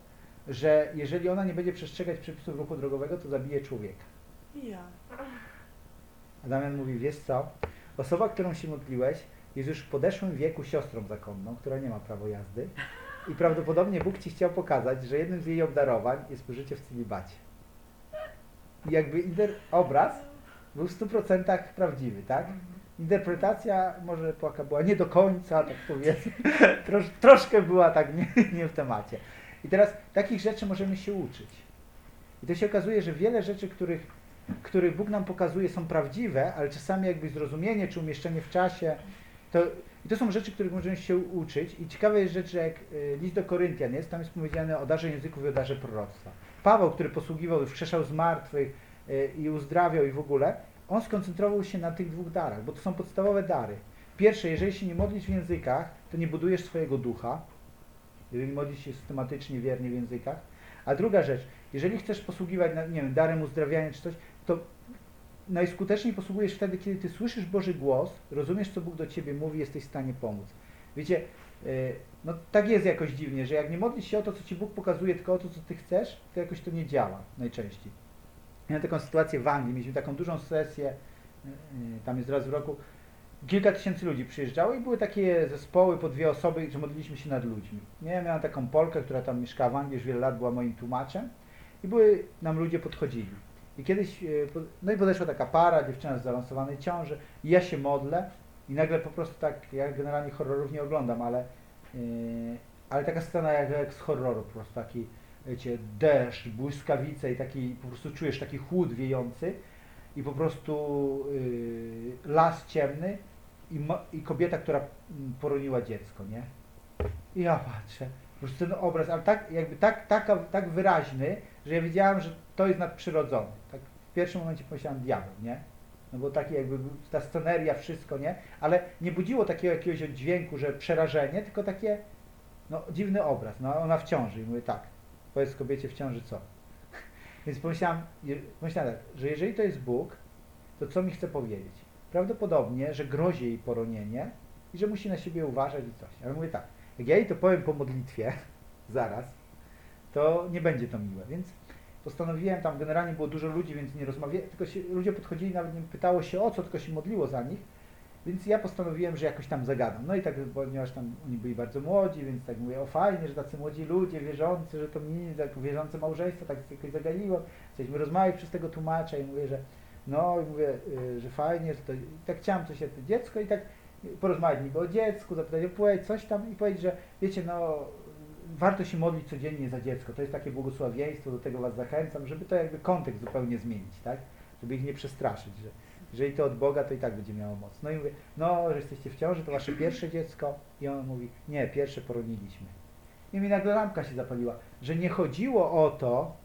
Speaker 1: że jeżeli ona nie będzie przestrzegać przepisów ruchu drogowego, to zabije człowieka.
Speaker 3: Ja.
Speaker 1: A Damian mówi, wiesz co, osoba, którą się modliłeś, jest już w podeszłym wieku siostrą zakonną, która nie ma prawa jazdy i prawdopodobnie Bóg Ci chciał pokazać, że jednym z jej obdarowań jest pożycie w celibacie. I jakby inter- obraz był w 100% prawdziwy, tak? Interpretacja może płaka była nie do końca, tak powiedzmy, Trosz, troszkę była tak nie, nie w temacie. I teraz takich rzeczy możemy się uczyć. I to się okazuje, że wiele rzeczy, których, których Bóg nam pokazuje są prawdziwe, ale czasami jakby zrozumienie czy umieszczenie w czasie, to, i to są rzeczy, których możemy się uczyć. I ciekawe jest rzecz, że jak y, list do Koryntian jest, tam jest powiedziane o darze języków i o darze proroctwa. Paweł, który posługiwał, wskrzeszał z martwych y, i uzdrawiał i w ogóle, on skoncentrował się na tych dwóch darach, bo to są podstawowe dary. Pierwsze, jeżeli się nie modlisz w językach, to nie budujesz swojego ducha, jeżeli modlisz się systematycznie, wiernie w językach. A druga rzecz, jeżeli chcesz posługiwać, nie wiem, darem uzdrawiania czy coś, to najskuteczniej posługujesz wtedy, kiedy ty słyszysz Boży głos, rozumiesz, co Bóg do ciebie mówi, jesteś w stanie pomóc. Wiecie, yy, no tak jest jakoś dziwnie, że jak nie modlisz się o to, co ci Bóg pokazuje, tylko o to, co ty chcesz, to jakoś to nie działa najczęściej. Miałem taką sytuację w Anglii, mieliśmy taką dużą sesję, yy, tam jest raz w roku, kilka tysięcy ludzi przyjeżdżało i były takie zespoły po dwie osoby, że modliliśmy się nad ludźmi. Nie, miałem taką Polkę, która tam mieszkała w Anglii, już wiele lat była moim tłumaczem i były, nam ludzie podchodzili. I kiedyś, e, no i podeszła taka para, dziewczyna z zaawansowanej ciąży i ja się modlę i nagle po prostu tak, ja generalnie horrorów nie oglądam, ale, yy, ale taka scena jak, jak z horroru, po prostu taki, wiecie, deszcz, błyskawice i taki, po prostu czujesz taki chłód wiejący i po prostu yy, las ciemny i, i kobieta, która mm, poroniła dziecko, nie? I ja patrzę, po prostu ten obraz, ale tak, jakby tak, taka, tak wyraźny, że ja wiedziałem, że to jest nadprzyrodzone. Tak w pierwszym momencie pomyślałem diabeł, nie? No bo taki jakby ta sceneria, wszystko, nie? Ale nie budziło takiego jakiegoś dźwięku, że przerażenie, tylko takie, no dziwny obraz, no ona w ciąży i mówię tak, powiedz kobiecie w ciąży co? Więc pomyślałem, pomyślałem tak, że jeżeli to jest Bóg, to co mi chce powiedzieć? Prawdopodobnie, że grozi jej poronienie i że musi na siebie uważać i coś. Ale mówię tak, jak ja jej to powiem po modlitwie, zaraz, to nie będzie to miłe, więc postanowiłem, tam generalnie było dużo ludzi, więc nie rozmawiałem, tylko się, ludzie podchodzili, nawet nie pytało się o co, tylko się modliło za nich, więc ja postanowiłem, że jakoś tam zagadam. No i tak, ponieważ tam oni byli bardzo młodzi, więc tak mówię, o fajnie, że tacy młodzi ludzie, wierzący, że to mi, tak wierzące małżeństwo, tak jakoś zagaliło, chcieliśmy rozmawiać przez tego tłumacza i mówię, że no i mówię, y, że fajnie, że to, i tak chciałem coś jak to dziecko i tak porozmawiać niby o dziecku, zapytać o płeć, coś tam i powiedzieć, że wiecie, no warto się modlić codziennie za dziecko, to jest takie błogosławieństwo, do tego Was zachęcam, żeby to jakby kontekst zupełnie zmienić, tak? Żeby ich nie przestraszyć, że jeżeli to od Boga, to i tak będzie miało moc. No i mówię, no, że jesteście w ciąży, to Wasze pierwsze dziecko i on mówi, nie, pierwsze poroniliśmy. I mi nagle lampka się zapaliła, że nie chodziło o to,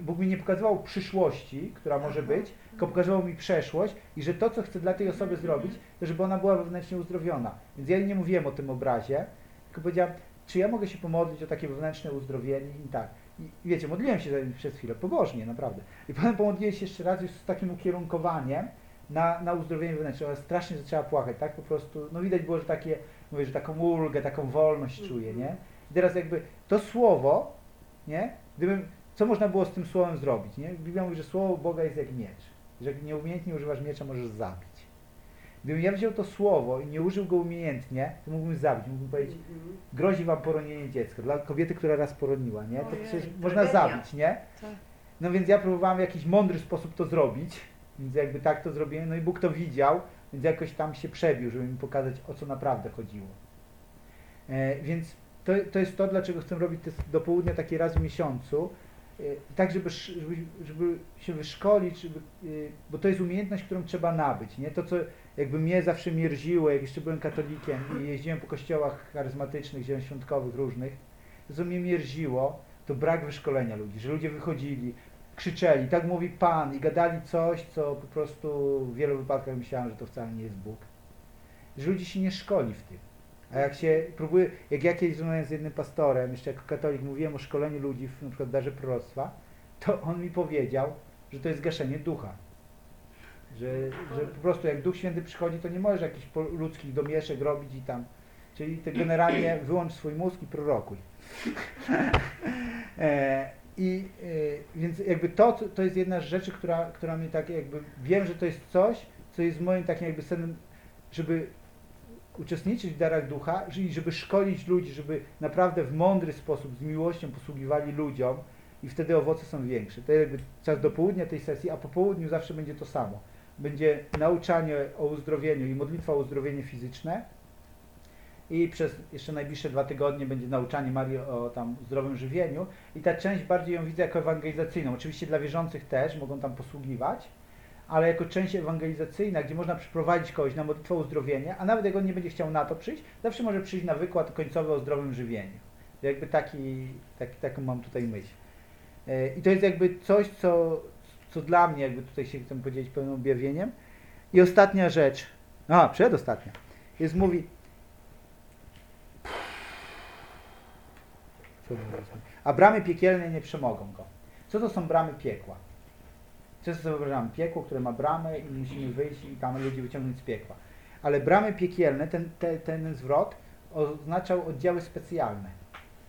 Speaker 1: Bóg mi nie pokazywał przyszłości, która może być, tylko pokazywał mi przeszłość i że to, co chcę dla tej osoby zrobić, to żeby ona była wewnętrznie uzdrowiona. Więc ja nie mówiłem o tym obrazie, tylko powiedziałem, czy ja mogę się pomodlić o takie wewnętrzne uzdrowienie i tak. I wiecie, modliłem się przez chwilę, pobożnie, naprawdę. I potem pomodliłem się jeszcze raz już z takim ukierunkowaniem na, na uzdrowienie wewnętrzne. Ona strasznie zaczęła płakać, tak po prostu, no widać było, że takie, mówię, że taką ulgę, taką wolność czuje, nie? I teraz jakby to słowo, nie? Gdybym, co można było z tym słowem zrobić, nie? Biblia mówi, że słowo Boga jest jak miecz. Że jak nieumiejętnie używasz miecza, możesz zabić. Gdybym ja wziął to słowo i nie użył go umiejętnie, to mógłbym zabić, mógłbym powiedzieć,
Speaker 3: Mhm.
Speaker 1: grozi wam poronienie dziecka. Dla kobiety, która raz poroniła, nie? To
Speaker 3: Ojej,
Speaker 1: przecież
Speaker 3: tragedia.
Speaker 1: można zabić, nie?
Speaker 3: Tak.
Speaker 1: No więc ja próbowałem w jakiś mądry sposób to zrobić, więc jakby tak to zrobiłem, no i Bóg to widział, więc jakoś tam się przebił, żeby mi pokazać, o co naprawdę chodziło. E, więc to, to jest to, dlaczego chcę robić te do południa taki raz w miesiącu, e, tak żeby, żeby, żeby się wyszkolić, żeby, e, bo to jest umiejętność, którą trzeba nabyć, nie? To, co jakby mnie zawsze mierziło, jak jeszcze byłem katolikiem i jeździłem po kościołach charyzmatycznych, zielonoświątkowych różnych, to mnie mierziło, to brak wyszkolenia ludzi, że ludzie wychodzili, krzyczeli, tak mówi Pan i gadali coś, co po prostu w wielu wypadkach myślałem, że to wcale nie jest Bóg. Że ludzie się nie szkoli w tym. A jak się próbuje, jak ja kiedyś rozmawiałem z jednym pastorem, jeszcze jako katolik mówiłem o szkoleniu ludzi w na przykład darze proroctwa, to on mi powiedział, że to jest gaszenie ducha. Że, że po prostu jak Duch Święty przychodzi, to nie możesz jakichś ludzkich domieszek robić i tam. Czyli ty generalnie wyłącz swój mózg i prorokuj. e, I e, więc jakby to, to- jest jedna z rzeczy, która, która mnie tak jakby, wiem, że to jest coś, co jest moim takim jakby senem, żeby uczestniczyć w darach ducha, czyli żeby szkolić ludzi, żeby naprawdę w mądry sposób, z miłością posługiwali ludziom i wtedy owoce są większe. To jakby czas do południa tej sesji, a po południu zawsze będzie to samo. Będzie nauczanie o uzdrowieniu i modlitwa o uzdrowienie fizyczne i przez jeszcze najbliższe dwa tygodnie będzie nauczanie Marii o tam zdrowym żywieniu i ta część bardziej ją widzę jako ewangelizacyjną. Oczywiście dla wierzących też mogą tam posługiwać, ale jako część ewangelizacyjna, gdzie można przyprowadzić kogoś na modlitwę o uzdrowienie, a nawet jak on nie będzie chciał na to przyjść, zawsze może przyjść na wykład końcowy o zdrowym żywieniu. Jakby taki, taki, taką mam tutaj myśl. E, I to jest jakby coś, co, co dla mnie, jakby tutaj się chcę podzielić pełnym objawieniem. I ostatnia rzecz, a przedostatnia, jest mówi, a bramy piekielne nie przemogą go. Co to są bramy piekła? Często sobie wyobrażamy piekło, które ma bramę i musimy wyjść i tam ludzi wyciągnąć z piekła. Ale bramy piekielne, ten, te, ten zwrot oznaczał oddziały specjalne.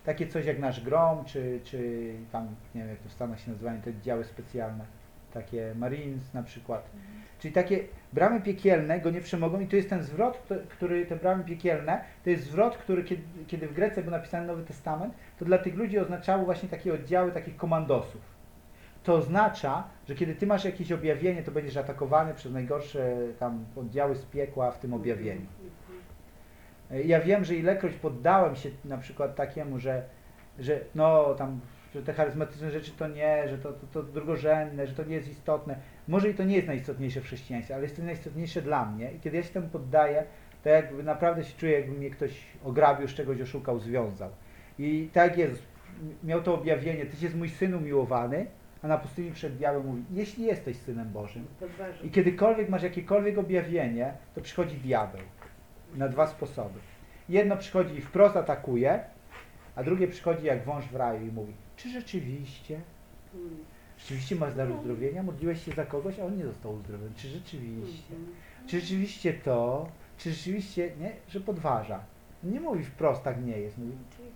Speaker 1: Takie coś jak nasz grom, czy, czy tam, nie wiem jak to w Stanach się nazywają, te oddziały specjalne. Takie Marines na przykład. Czyli takie bramy piekielne go nie przemogą i to jest ten zwrot, który, te bramy piekielne, to jest zwrot, który kiedy, kiedy w Grece był napisany Nowy Testament, to dla tych ludzi oznaczało właśnie takie oddziały takich komandosów. To oznacza, że kiedy ty masz jakieś objawienie, to będziesz atakowany przez najgorsze tam oddziały z piekła w tym objawieniu. E, Ja wiem, że ilekroć poddałem się na przykład takiemu, że, że no tam, że te charyzmatyczne rzeczy to nie, że to, to, to drugorzędne, że to nie jest istotne. Może i to nie jest najistotniejsze w chrześcijaństwie, ale jest to najistotniejsze dla mnie. I kiedy ja się temu poddaję, to jakby naprawdę się czuję, jakby mnie ktoś ograbił, z czegoś oszukał, związał. I tak jest. Miał to objawienie, Tyś jest mój synu miłowany, a na pustyni przed diabłem mówi, jeśli jesteś synem Bożym, i kiedykolwiek masz jakiekolwiek objawienie, to przychodzi diabeł. Na dwa sposoby. Jedno przychodzi i wprost atakuje, a drugie przychodzi jak wąż w raju i mówi, czy rzeczywiście, rzeczywiście masz dar uzdrowienia, modliłeś się za kogoś, a on nie został uzdrowiony. Czy rzeczywiście? Czy rzeczywiście to? Czy rzeczywiście, nie? Że podważa. Nie mówi wprost, tak nie jest. Mówi,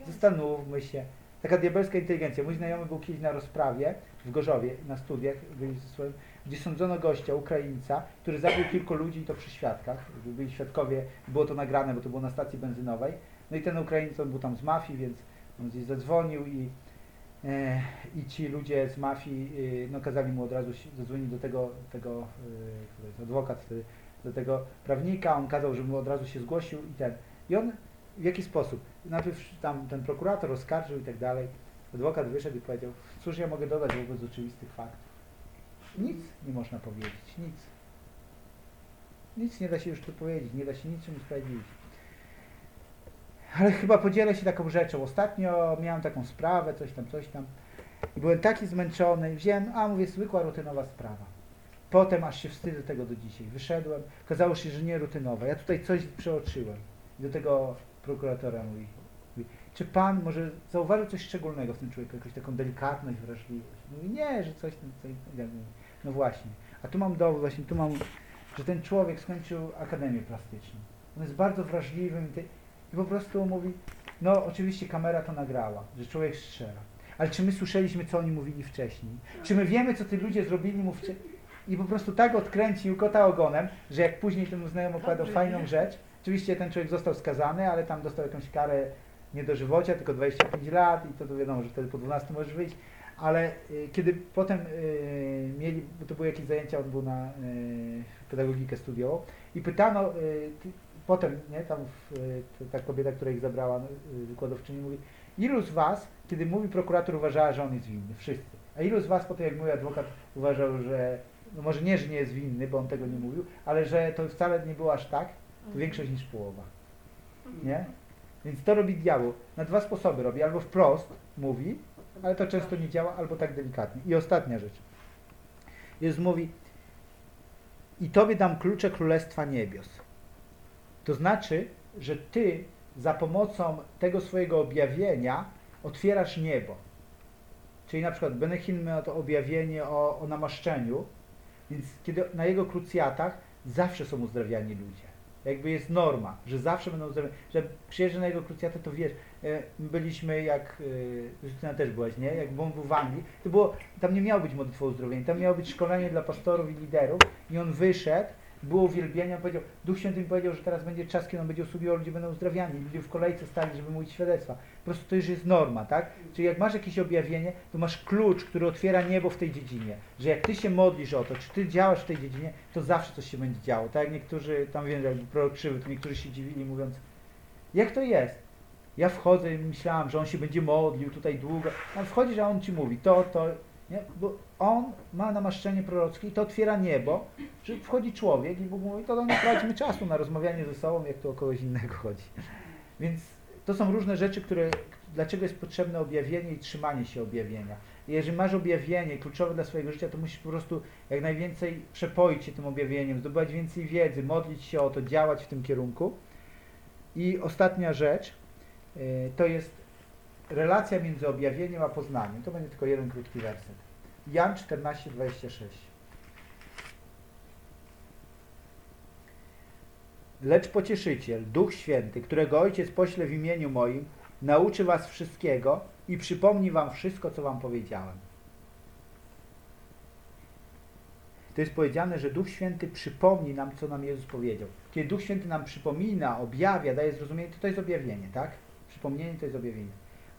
Speaker 1: Zastanówmy się. Taka diabelska inteligencja. Mój znajomy był kiedyś na rozprawie w Gorzowie, na studiach, gdzie sądzono gościa, Ukraińca, który zabił kilku ludzi i to przy świadkach. Byli świadkowie, było to nagrane, bo to było na stacji benzynowej. No i ten Ukraińca on był tam z mafii, więc on gdzieś zadzwonił i, i ci ludzie z mafii e, no, kazali mu od razu zadzwonić do tego, tego e, to jest adwokat wtedy, do tego prawnika, on kazał, żeby mu od razu się zgłosił i ten. I on w jaki sposób? Najpierw tam ten prokurator oskarżył i tak dalej. Adwokat wyszedł i powiedział, cóż ja mogę dodać wobec oczywistych faktów? Nic nie można powiedzieć, nic. Nic nie da się już tu powiedzieć, nie da się niczym usprawiedliwić. Ale chyba podzielę się taką rzeczą. Ostatnio miałem taką sprawę, coś tam, coś tam. I byłem taki zmęczony wziąłem, a mówię, zwykła rutynowa sprawa. Potem aż się wstydzę tego do dzisiaj. Wyszedłem, okazało się, że nie rutynowa. Ja tutaj coś przeoczyłem. I do tego prokuratora mówi, mówi, czy pan może zauważył coś szczególnego w tym człowieku, jakąś taką delikatność, wrażliwość? Mówi, nie, że coś tam, coś, mówię, no właśnie. A tu mam dowód, właśnie tu mam, że ten człowiek skończył Akademię Plastyczną. On jest bardzo wrażliwym te, i po prostu mówi, no oczywiście kamera to nagrała, że człowiek strzela. Ale czy my słyszeliśmy, co oni mówili wcześniej? Czy my wiemy, co ci ludzie zrobili mu wcześniej? i po prostu tak odkręcił kota ogonem, że jak później temu znajomy opowiadał fajną rzecz, oczywiście ten człowiek został skazany, ale tam dostał jakąś karę nie dożywocia, tylko 25 lat i to, to wiadomo, że wtedy po 12 możesz wyjść, ale y, kiedy potem y, mieli, bo to były jakieś zajęcia, on był na y, pedagogikę studiował i pytano y, potem, nie, tam y, ta kobieta, która ich zabrała, y, wykładowczyni mówi, ilu z was, kiedy mówi prokurator, uważała, że on jest winny? Wszyscy. A ilu z was potem, jak mój adwokat uważał, że, no może nie, że nie jest winny, bo on tego nie mówił, ale że to wcale nie było aż tak, to większość niż połowa. Nie? Więc to robi diabeł. Na dwa sposoby robi. Albo wprost mówi, ale to często nie działa, albo tak delikatnie. I ostatnia rzecz. Jezus mówi i Tobie dam klucze Królestwa Niebios. To znaczy, że Ty za pomocą tego swojego objawienia otwierasz niebo. Czyli na przykład Benechin miał to objawienie o, o namaszczeniu, więc kiedy na jego krucjatach zawsze są uzdrawiani ludzie. Jakby jest norma, że zawsze będą uzdrawiani. Że przyjeżdża na jego krucjatę, to wiesz, e, my byliśmy jak, e, Justyna też byłaś, nie? Jak on był w Anglii, to było, tam nie miało być modlitwa o uzdrowienie, tam miało być szkolenie dla pastorów i liderów i on wyszedł, było uwielbienie, on powiedział, Duch Święty mi powiedział, że teraz będzie czas, kiedy on będzie usługiwał, ludzie będą uzdrawiani, ludzie w kolejce stali, żeby mówić świadectwa. Po prostu to już jest norma, tak? Czyli jak masz jakieś objawienie, to masz klucz, który otwiera niebo w tej dziedzinie. Że jak ty się modlisz o to, czy ty działasz w tej dziedzinie, to zawsze coś się będzie działo. Tak jak niektórzy, tam wiem, jak prorok to niektórzy się dziwili mówiąc, jak to jest? Ja wchodzę i myślałam, że on się będzie modlił tutaj długo. A wchodzisz, a on ci mówi to, to, nie? Bo on ma namaszczenie prorockie i to otwiera niebo, że wchodzi człowiek i Bóg mówi, to nie traćmy czasu na rozmawianie ze sobą, jak tu o kogoś innego chodzi. Więc to są różne rzeczy, które, dlaczego jest potrzebne objawienie i trzymanie się objawienia. Jeżeli masz objawienie kluczowe dla swojego życia, to musisz po prostu jak najwięcej przepoić się tym objawieniem, zdobywać więcej wiedzy, modlić się o to, działać w tym kierunku. I ostatnia rzecz, y, to jest relacja między objawieniem a poznaniem. To będzie tylko jeden krótki werset. Jan 14, 26. Lecz pocieszyciel, Duch Święty, którego Ojciec pośle w imieniu moim, nauczy was wszystkiego i przypomni wam wszystko, co wam powiedziałem. To jest powiedziane, że Duch Święty przypomni nam, co nam Jezus powiedział. Kiedy Duch Święty nam przypomina, objawia, daje zrozumienie, to to jest objawienie, tak? Przypomnienie to jest objawienie.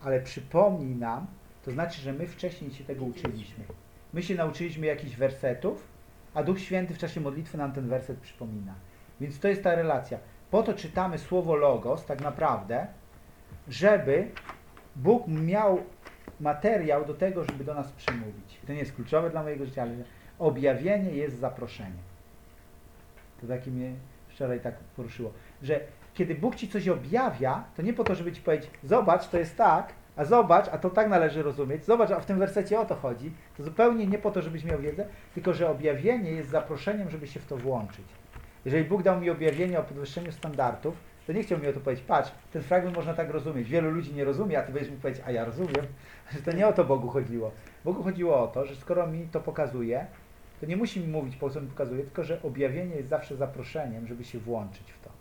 Speaker 1: Ale przypomnij nam, to znaczy, że my wcześniej się tego uczyliśmy. My się nauczyliśmy jakichś wersetów, a Duch Święty w czasie modlitwy nam ten werset przypomina. Więc to jest ta relacja. Po to czytamy słowo logos, tak naprawdę, żeby Bóg miał materiał do tego, żeby do nas przemówić. To nie jest kluczowe dla mojego życia, ale objawienie jest zaproszenie. To takie mnie wczoraj tak poruszyło, że kiedy Bóg ci coś objawia, to nie po to, żeby ci powiedzieć, zobacz, to jest tak, a zobacz, a to tak należy rozumieć, zobacz, a w tym wersecie o to chodzi. To zupełnie nie po to, żebyś miał wiedzę, tylko że objawienie jest zaproszeniem, żeby się w to włączyć. Jeżeli Bóg dał mi objawienie o podwyższeniu standardów, to nie chciał mi o to powiedzieć, patrz, ten fragment można tak rozumieć. Wielu ludzi nie rozumie, a ty będziesz mógł powiedzieć, a ja rozumiem, że to nie o to Bogu chodziło. Bogu chodziło o to, że skoro mi to pokazuje, to nie musi mi mówić, po co mi pokazuje, tylko że objawienie jest zawsze zaproszeniem, żeby się włączyć w to.